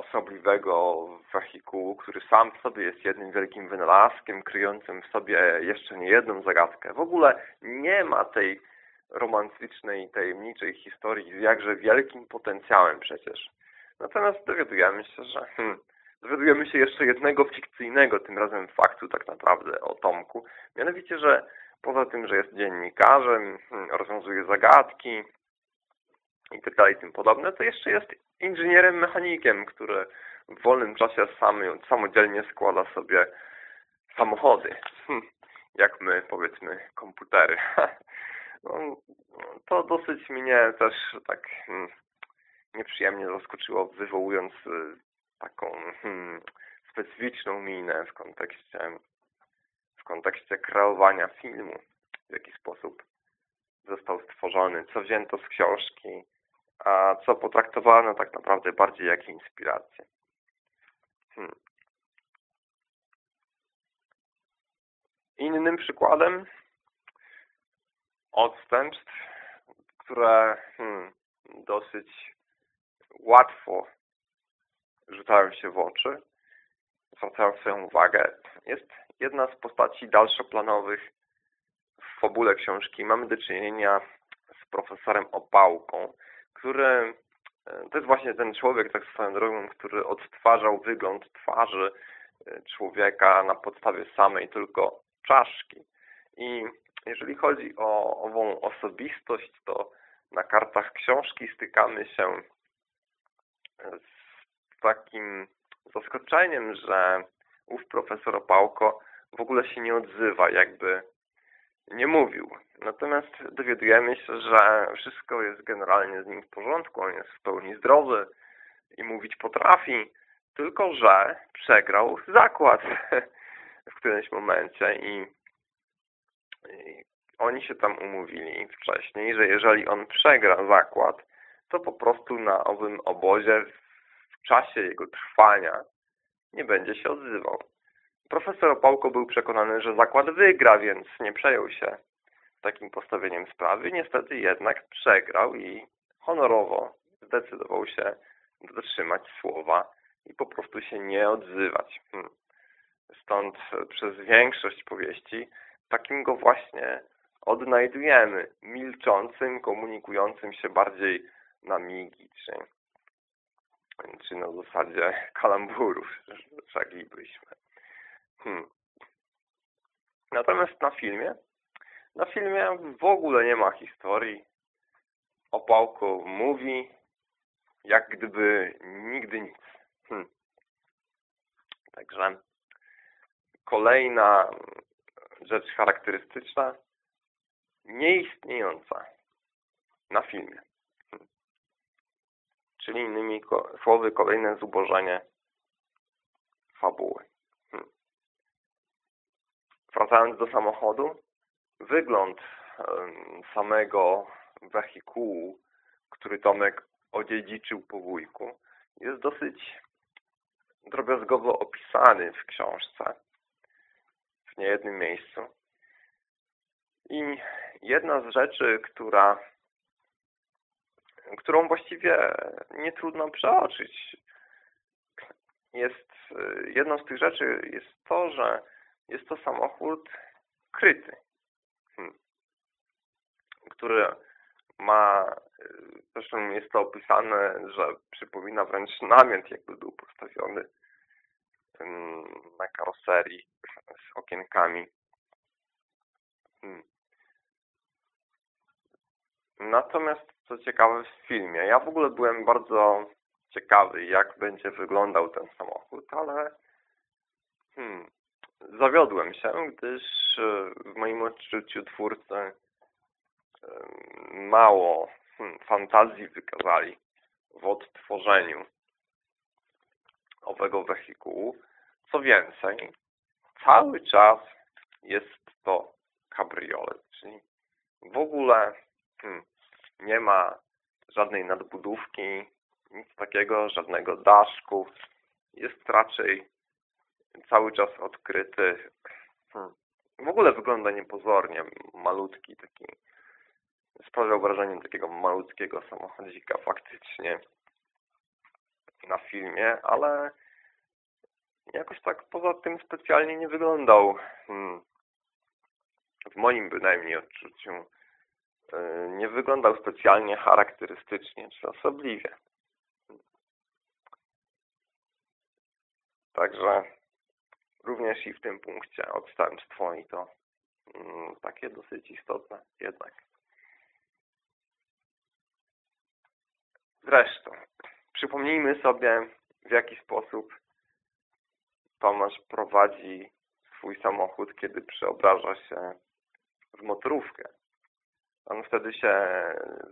osobliwego wehikułu, który sam w sobie jest jednym wielkim wynalazkiem, kryjącym w sobie jeszcze nie jedną zagadkę. W ogóle nie ma tej romantycznej, tajemniczej historii z jakże wielkim potencjałem przecież. Natomiast dowiadujemy się, że hmm, dowiadujemy się jeszcze jednego fikcyjnego, tym razem faktu tak naprawdę o Tomku. Mianowicie, że poza tym, że jest dziennikarzem, hmm, rozwiązuje zagadki i tak dalej, tym podobne, to jeszcze jest inżynierem mechanikiem, który w wolnym czasie sam, samodzielnie składa sobie samochody. Hmm, jak my, powiedzmy, komputery. No, to dosyć mnie też tak hmm, nieprzyjemnie zaskoczyło, wywołując y, taką hmm, specyficzną minę w kontekście, w kontekście kreowania filmu, w jaki sposób został stworzony, co wzięto z książki, co potraktowano tak naprawdę bardziej jak inspirację. Hmm. Innym przykładem odstępstw, które hmm, dosyć łatwo rzucają się w oczy, zwracają swoją uwagę. Jest jedna z postaci dalszoplanowych w fabule książki. Mamy do czynienia z profesorem Opałką, który To jest właśnie ten człowiek, tak swoją drogą, który odtwarzał wygląd twarzy człowieka na podstawie samej tylko czaszki. I jeżeli chodzi o ową osobistość, to na kartach książki stykamy się z takim zaskoczeniem, że ów profesor Opałko w ogóle się nie odzywa, jakby nie mówił. Natomiast dowiadujemy się, że wszystko jest generalnie z nim w porządku, on jest w pełni zdrowy i mówić potrafi, tylko że przegrał zakład w którymś momencie i, i oni się tam umówili wcześniej, że jeżeli on przegra zakład, to po prostu na owym obozie w czasie jego trwania nie będzie się odzywał. Profesor Opałko był przekonany, że zakład wygra, więc nie przejął się takim postawieniem sprawy. Niestety jednak przegrał i honorowo zdecydował się dotrzymać słowa i po prostu się nie odzywać. Hmm. Stąd przez większość powieści takim go właśnie odnajdujemy, milczącym, komunikującym się bardziej na migi, czy, czy na zasadzie kalamburów, żaglibyśmy. Hmm. Natomiast na filmie, na filmie w ogóle nie ma historii. Opałko mówi, jak gdyby nigdy nic. Hmm. Także kolejna rzecz charakterystyczna, nieistniejąca na filmie. Hmm. Czyli innymi słowy kolejne zubożenie fabuły. Wracając do samochodu, wygląd samego wehikułu, który Tomek odziedziczył po wujku, jest dosyć drobiazgowo opisany w książce w niejednym miejscu. I jedna z rzeczy, która, którą właściwie nie trudno przeoczyć, jest, jedną z tych rzeczy jest to, że jest to samochód kryty, hmm. który ma, zresztą jest to opisane, że przypomina wręcz namiot, jakby był postawiony na karoserii z okienkami. Hmm. Natomiast co ciekawe w filmie, ja w ogóle byłem bardzo ciekawy, jak będzie wyglądał ten samochód, ale hmm, zawiodłem się, gdyż e, w moim odczuciu twórcy e, mało hmm, fantazji wykazali w odtworzeniu owego wehikułu. Co więcej, cały czas jest to kabriolet, czyli w ogóle hmm, nie ma żadnej nadbudówki, nic takiego, żadnego daszku. Jest raczej cały czas odkryty. Hmm. W ogóle wygląda niepozornie, malutki taki. Sprawiał wrażenie takiego malutkiego samochodzika faktycznie na filmie, ale jakoś tak poza tym specjalnie nie wyglądał. Hmm. W moim bynajmniej odczuciu e, nie wyglądał specjalnie charakterystycznie czy osobliwie. Także również i w tym punkcie odstępstwo i to mm, takie dosyć istotne jednak. Zresztą, przypomnijmy sobie w jaki sposób Tomasz prowadzi swój samochód, kiedy przeobraża się w motorówkę. On wtedy się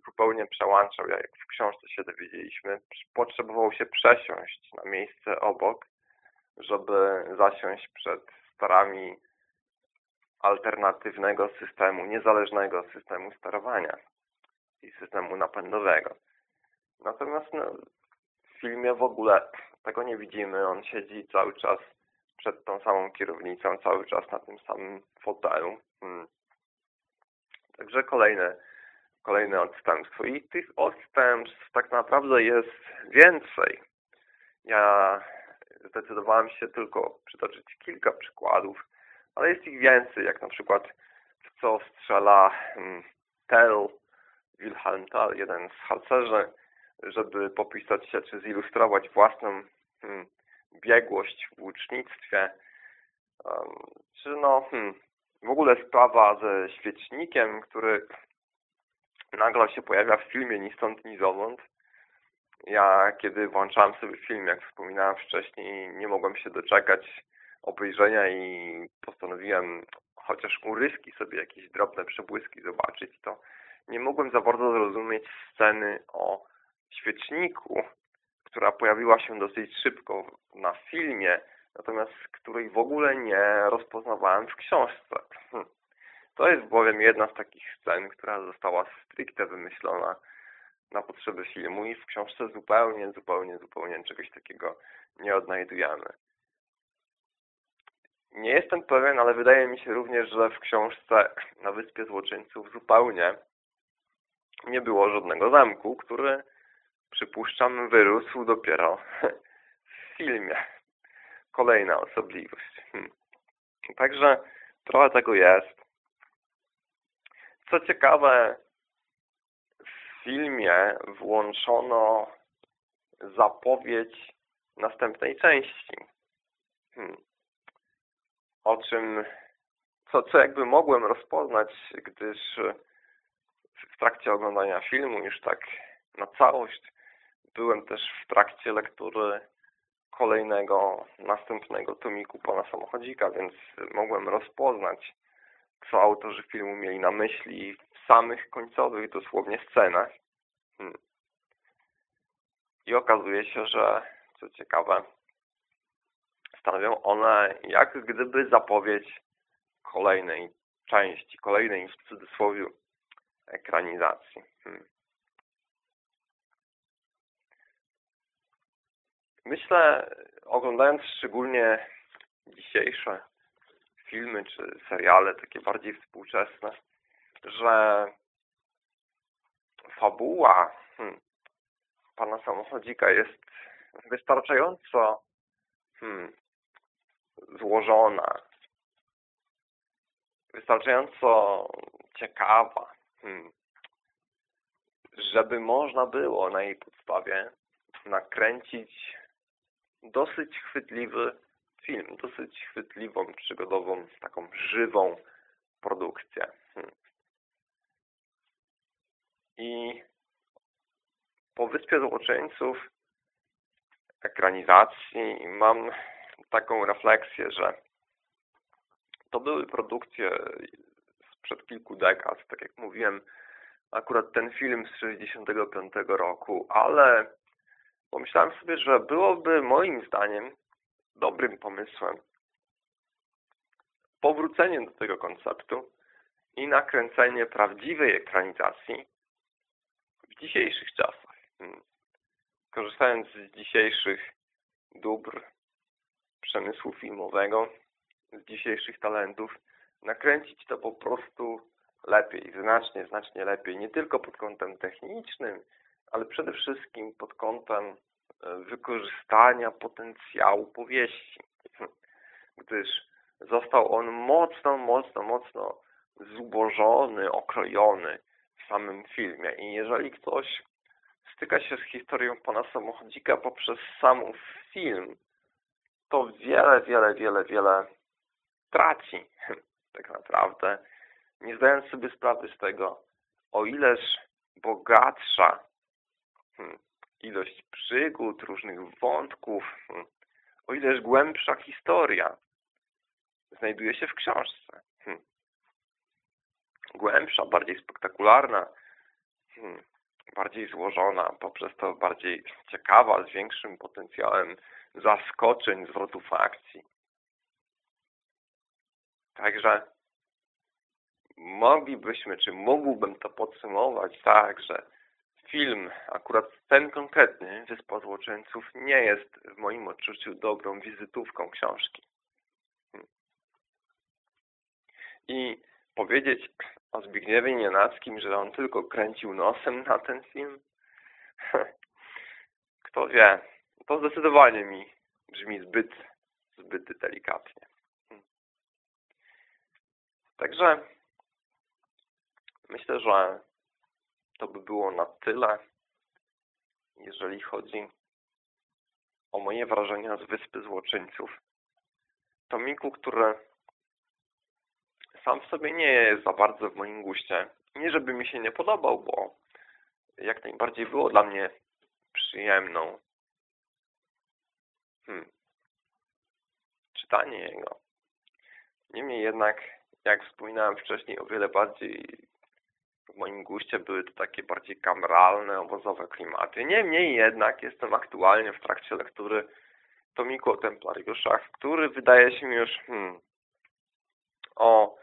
zupełnie przełączał, jak w książce się dowiedzieliśmy. Potrzebował się przesiąść na miejsce obok, żeby zasiąść przed starami alternatywnego systemu, niezależnego systemu sterowania i systemu napędowego. Natomiast no, w filmie w ogóle tego nie widzimy. On siedzi cały czas przed tą samą kierownicą, cały czas na tym samym fotelu. Hmm. Także kolejne, kolejne odstępstwo. I tych odstępstw tak naprawdę jest więcej. Ja zdecydowałem się tylko przytoczyć kilka przykładów, ale jest ich więcej, jak na przykład w co strzela hmm, Tell Wilhelm Tell, jeden z harcerzy żeby popisać się czy zilustrować własną hmm, biegłość w łucznictwie, um, czy no hmm, w ogóle sprawa ze świecznikiem, który nagle się pojawia w filmie ni stąd, ni zowąd. Ja, kiedy włączałem sobie film, jak wspominałem wcześniej, nie mogłem się doczekać obejrzenia i postanowiłem chociaż uryski sobie jakieś drobne przebłyski zobaczyć, to nie mogłem za bardzo zrozumieć sceny o świeczniku, która pojawiła się dosyć szybko na filmie, natomiast której w ogóle nie rozpoznawałem w książce. Hm. To jest bowiem jedna z takich scen, która została stricte wymyślona na potrzeby filmu i w książce zupełnie, zupełnie, zupełnie czegoś takiego nie odnajdujemy. Nie jestem pewien, ale wydaje mi się również, że w książce na Wyspie Złoczyńców zupełnie nie było żadnego zamku, który przypuszczam wyrósł dopiero w filmie. Kolejna osobliwość. Hmm. Także trochę tego jest. Co ciekawe, filmie włączono zapowiedź następnej części. Hmm. O czym, co, co jakby mogłem rozpoznać, gdyż w trakcie oglądania filmu już tak na całość byłem też w trakcie lektury kolejnego, następnego tomiku Pana Samochodzika, więc mogłem rozpoznać co autorzy filmu mieli na myśli samych końcowych dosłownie scenach. Hmm. I okazuje się, że co ciekawe, stanowią one jak gdyby zapowiedź kolejnej części, kolejnej w cudzysłowie ekranizacji. Hmm. Myślę, oglądając szczególnie dzisiejsze filmy czy seriale takie bardziej współczesne, że fabuła hmm, pana samochodzika jest wystarczająco hmm, złożona, wystarczająco ciekawa, hmm, żeby można było na jej podstawie nakręcić dosyć chwytliwy film, dosyć chwytliwą, przygodową, taką żywą produkcję. Hmm. I po Wyspie Złoczyńców ekranizacji mam taką refleksję, że to były produkcje sprzed kilku dekad, tak jak mówiłem, akurat ten film z 65 roku, ale pomyślałem sobie, że byłoby moim zdaniem dobrym pomysłem powrócenie do tego konceptu i nakręcenie prawdziwej ekranizacji w dzisiejszych czasach. Hmm. Korzystając z dzisiejszych dóbr przemysłu filmowego, z dzisiejszych talentów, nakręcić to po prostu lepiej, znacznie, znacznie lepiej. Nie tylko pod kątem technicznym, ale przede wszystkim pod kątem wykorzystania potencjału powieści. Gdyż został on mocno, mocno, mocno zubożony, okrojony w samym filmie. I jeżeli ktoś styka się z historią pana samochodzika poprzez sam film, to wiele, wiele, wiele, wiele traci tak naprawdę, nie zdając sobie sprawy z tego, o ileż bogatsza hmm, ilość przygód, różnych wątków, hmm, o ileż głębsza historia znajduje się w książce. Hmm. Głębsza, bardziej spektakularna, hmm, bardziej złożona, poprzez to bardziej ciekawa, z większym potencjałem zaskoczeń, zwrotów akcji. Także moglibyśmy, czy mógłbym to podsumować tak, że film, akurat ten konkretny, Wyspa Złoczyńców, nie jest w moim odczuciu dobrą wizytówką książki. Hmm. I powiedzieć o Zbigniewie Nienackim, że on tylko kręcił nosem na ten film? Kto wie, to zdecydowanie mi brzmi zbyt, zbyt delikatnie. Także myślę, że to by było na tyle. jeżeli chodzi o moje wrażenia z Wyspy Złoczyńców. Tomiku, które sam w sobie nie jest za bardzo w moim guście. Nie, żeby mi się nie podobał, bo jak najbardziej było dla mnie przyjemną hmm, czytanie jego. Niemniej jednak, jak wspominałem wcześniej, o wiele bardziej w moim guście były to takie bardziej kameralne, obozowe klimaty. Niemniej jednak jestem aktualnie w trakcie lektury tomiku o templariuszach, który wydaje się już hmm, o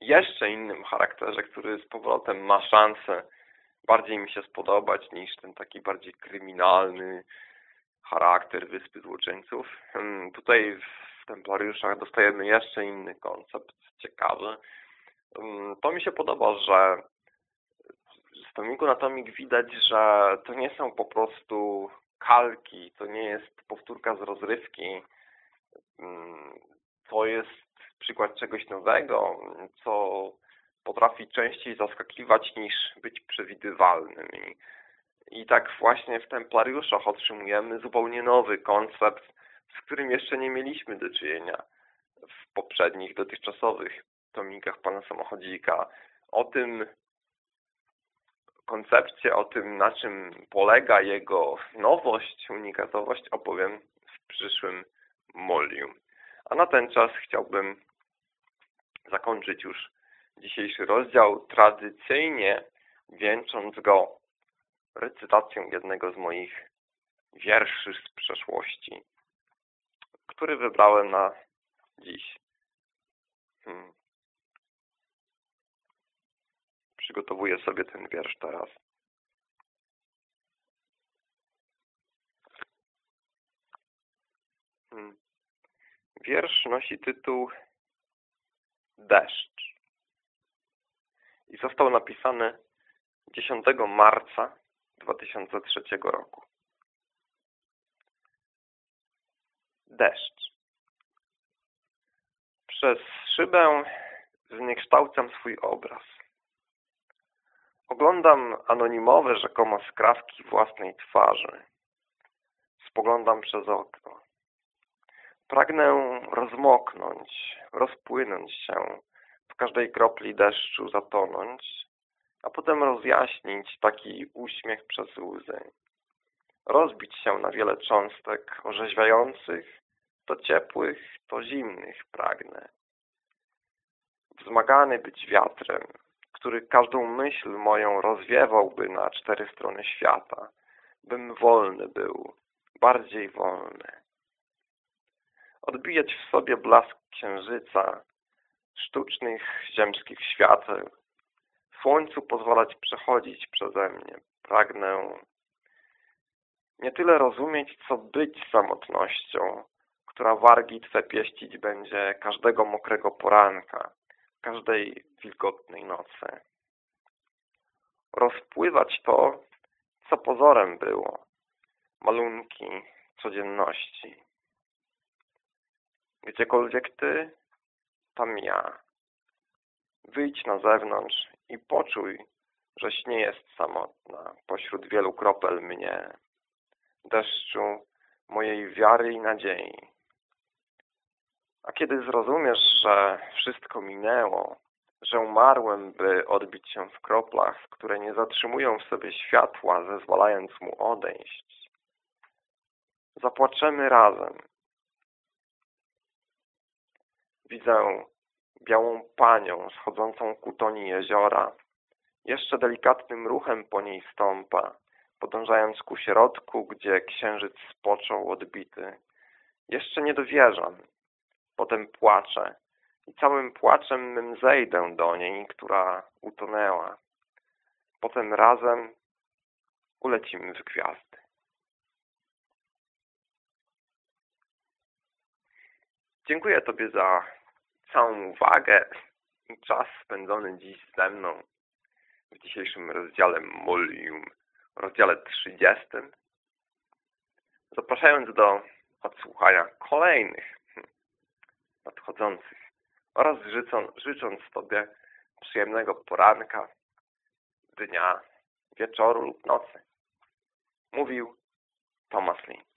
jeszcze innym charakterze, który z powrotem ma szansę bardziej mi się spodobać niż ten taki bardziej kryminalny charakter Wyspy Złoczyńców. Hmm, tutaj w Templariuszach dostajemy jeszcze inny koncept, ciekawy. Hmm, to mi się podoba, że z tomiku na tomik widać, że to nie są po prostu kalki, to nie jest powtórka z rozrywki, hmm, to jest przykład czegoś nowego, co potrafi częściej zaskakiwać niż być przewidywalnym. I, tak właśnie w Templariuszach otrzymujemy zupełnie nowy koncept, z którym jeszcze nie mieliśmy do czynienia w poprzednich, dotychczasowych tomikach Pana Samochodzika. O tym koncepcie, o tym na czym polega jego nowość, unikatowość opowiem w przyszłym molium. A na ten czas chciałbym zakończyć już dzisiejszy rozdział, tradycyjnie wieńcząc go recytacją jednego z moich wierszy z przeszłości, który wybrałem na dziś. Hmm. Przygotowuję sobie ten wiersz teraz. Hmm. Wiersz nosi tytuł Deszcz i został napisany 10 marca 2003 roku. Deszcz. Przez szybę zniekształcam swój obraz. Oglądam anonimowe rzekomo skrawki własnej twarzy. Spoglądam przez okno. Pragnę rozmoknąć, rozpłynąć się, w każdej kropli deszczu zatonąć, a potem rozjaśnić taki uśmiech przez łzy. Rozbić się na wiele cząstek orzeźwiających, to ciepłych, to zimnych pragnę. Wzmagany być wiatrem, który każdą myśl moją rozwiewałby na cztery strony świata, bym wolny był, bardziej wolny odbijać w sobie blask księżyca, sztucznych ziemskich świateł, słońcu pozwalać przechodzić przeze mnie. Pragnę nie tyle rozumieć, co być samotnością, która wargi Twe pieścić będzie każdego mokrego poranka, każdej wilgotnej nocy. Rozpływać to, co pozorem było, malunki codzienności. Gdziekolwiek Ty, tam ja. Wyjdź na zewnątrz i poczuj, żeś nie jest samotna pośród wielu kropel mnie, deszczu mojej wiary i nadziei. A kiedy zrozumiesz, że wszystko minęło, że umarłem, by odbić się w kroplach, które nie zatrzymują w sobie światła, zezwalając mu odejść, zapłaczemy razem Widzę białą panią schodzącą ku toni jeziora. Jeszcze delikatnym ruchem po niej stąpa, podążając ku środku, gdzie księżyc spoczął odbity. Jeszcze nie dowierzam. Potem płaczę i całym płaczem mym zejdę do niej, która utonęła. Potem razem ulecimy w gwiazdy. Dziękuję Tobie za całą uwagę i czas spędzony dziś ze mną w dzisiejszym rozdziale Molium, rozdziale 30. Zapraszając do odsłuchania kolejnych nadchodzących oraz życząc, życząc Tobie przyjemnego poranka, dnia, wieczoru lub nocy. Mówił Thomas Lee.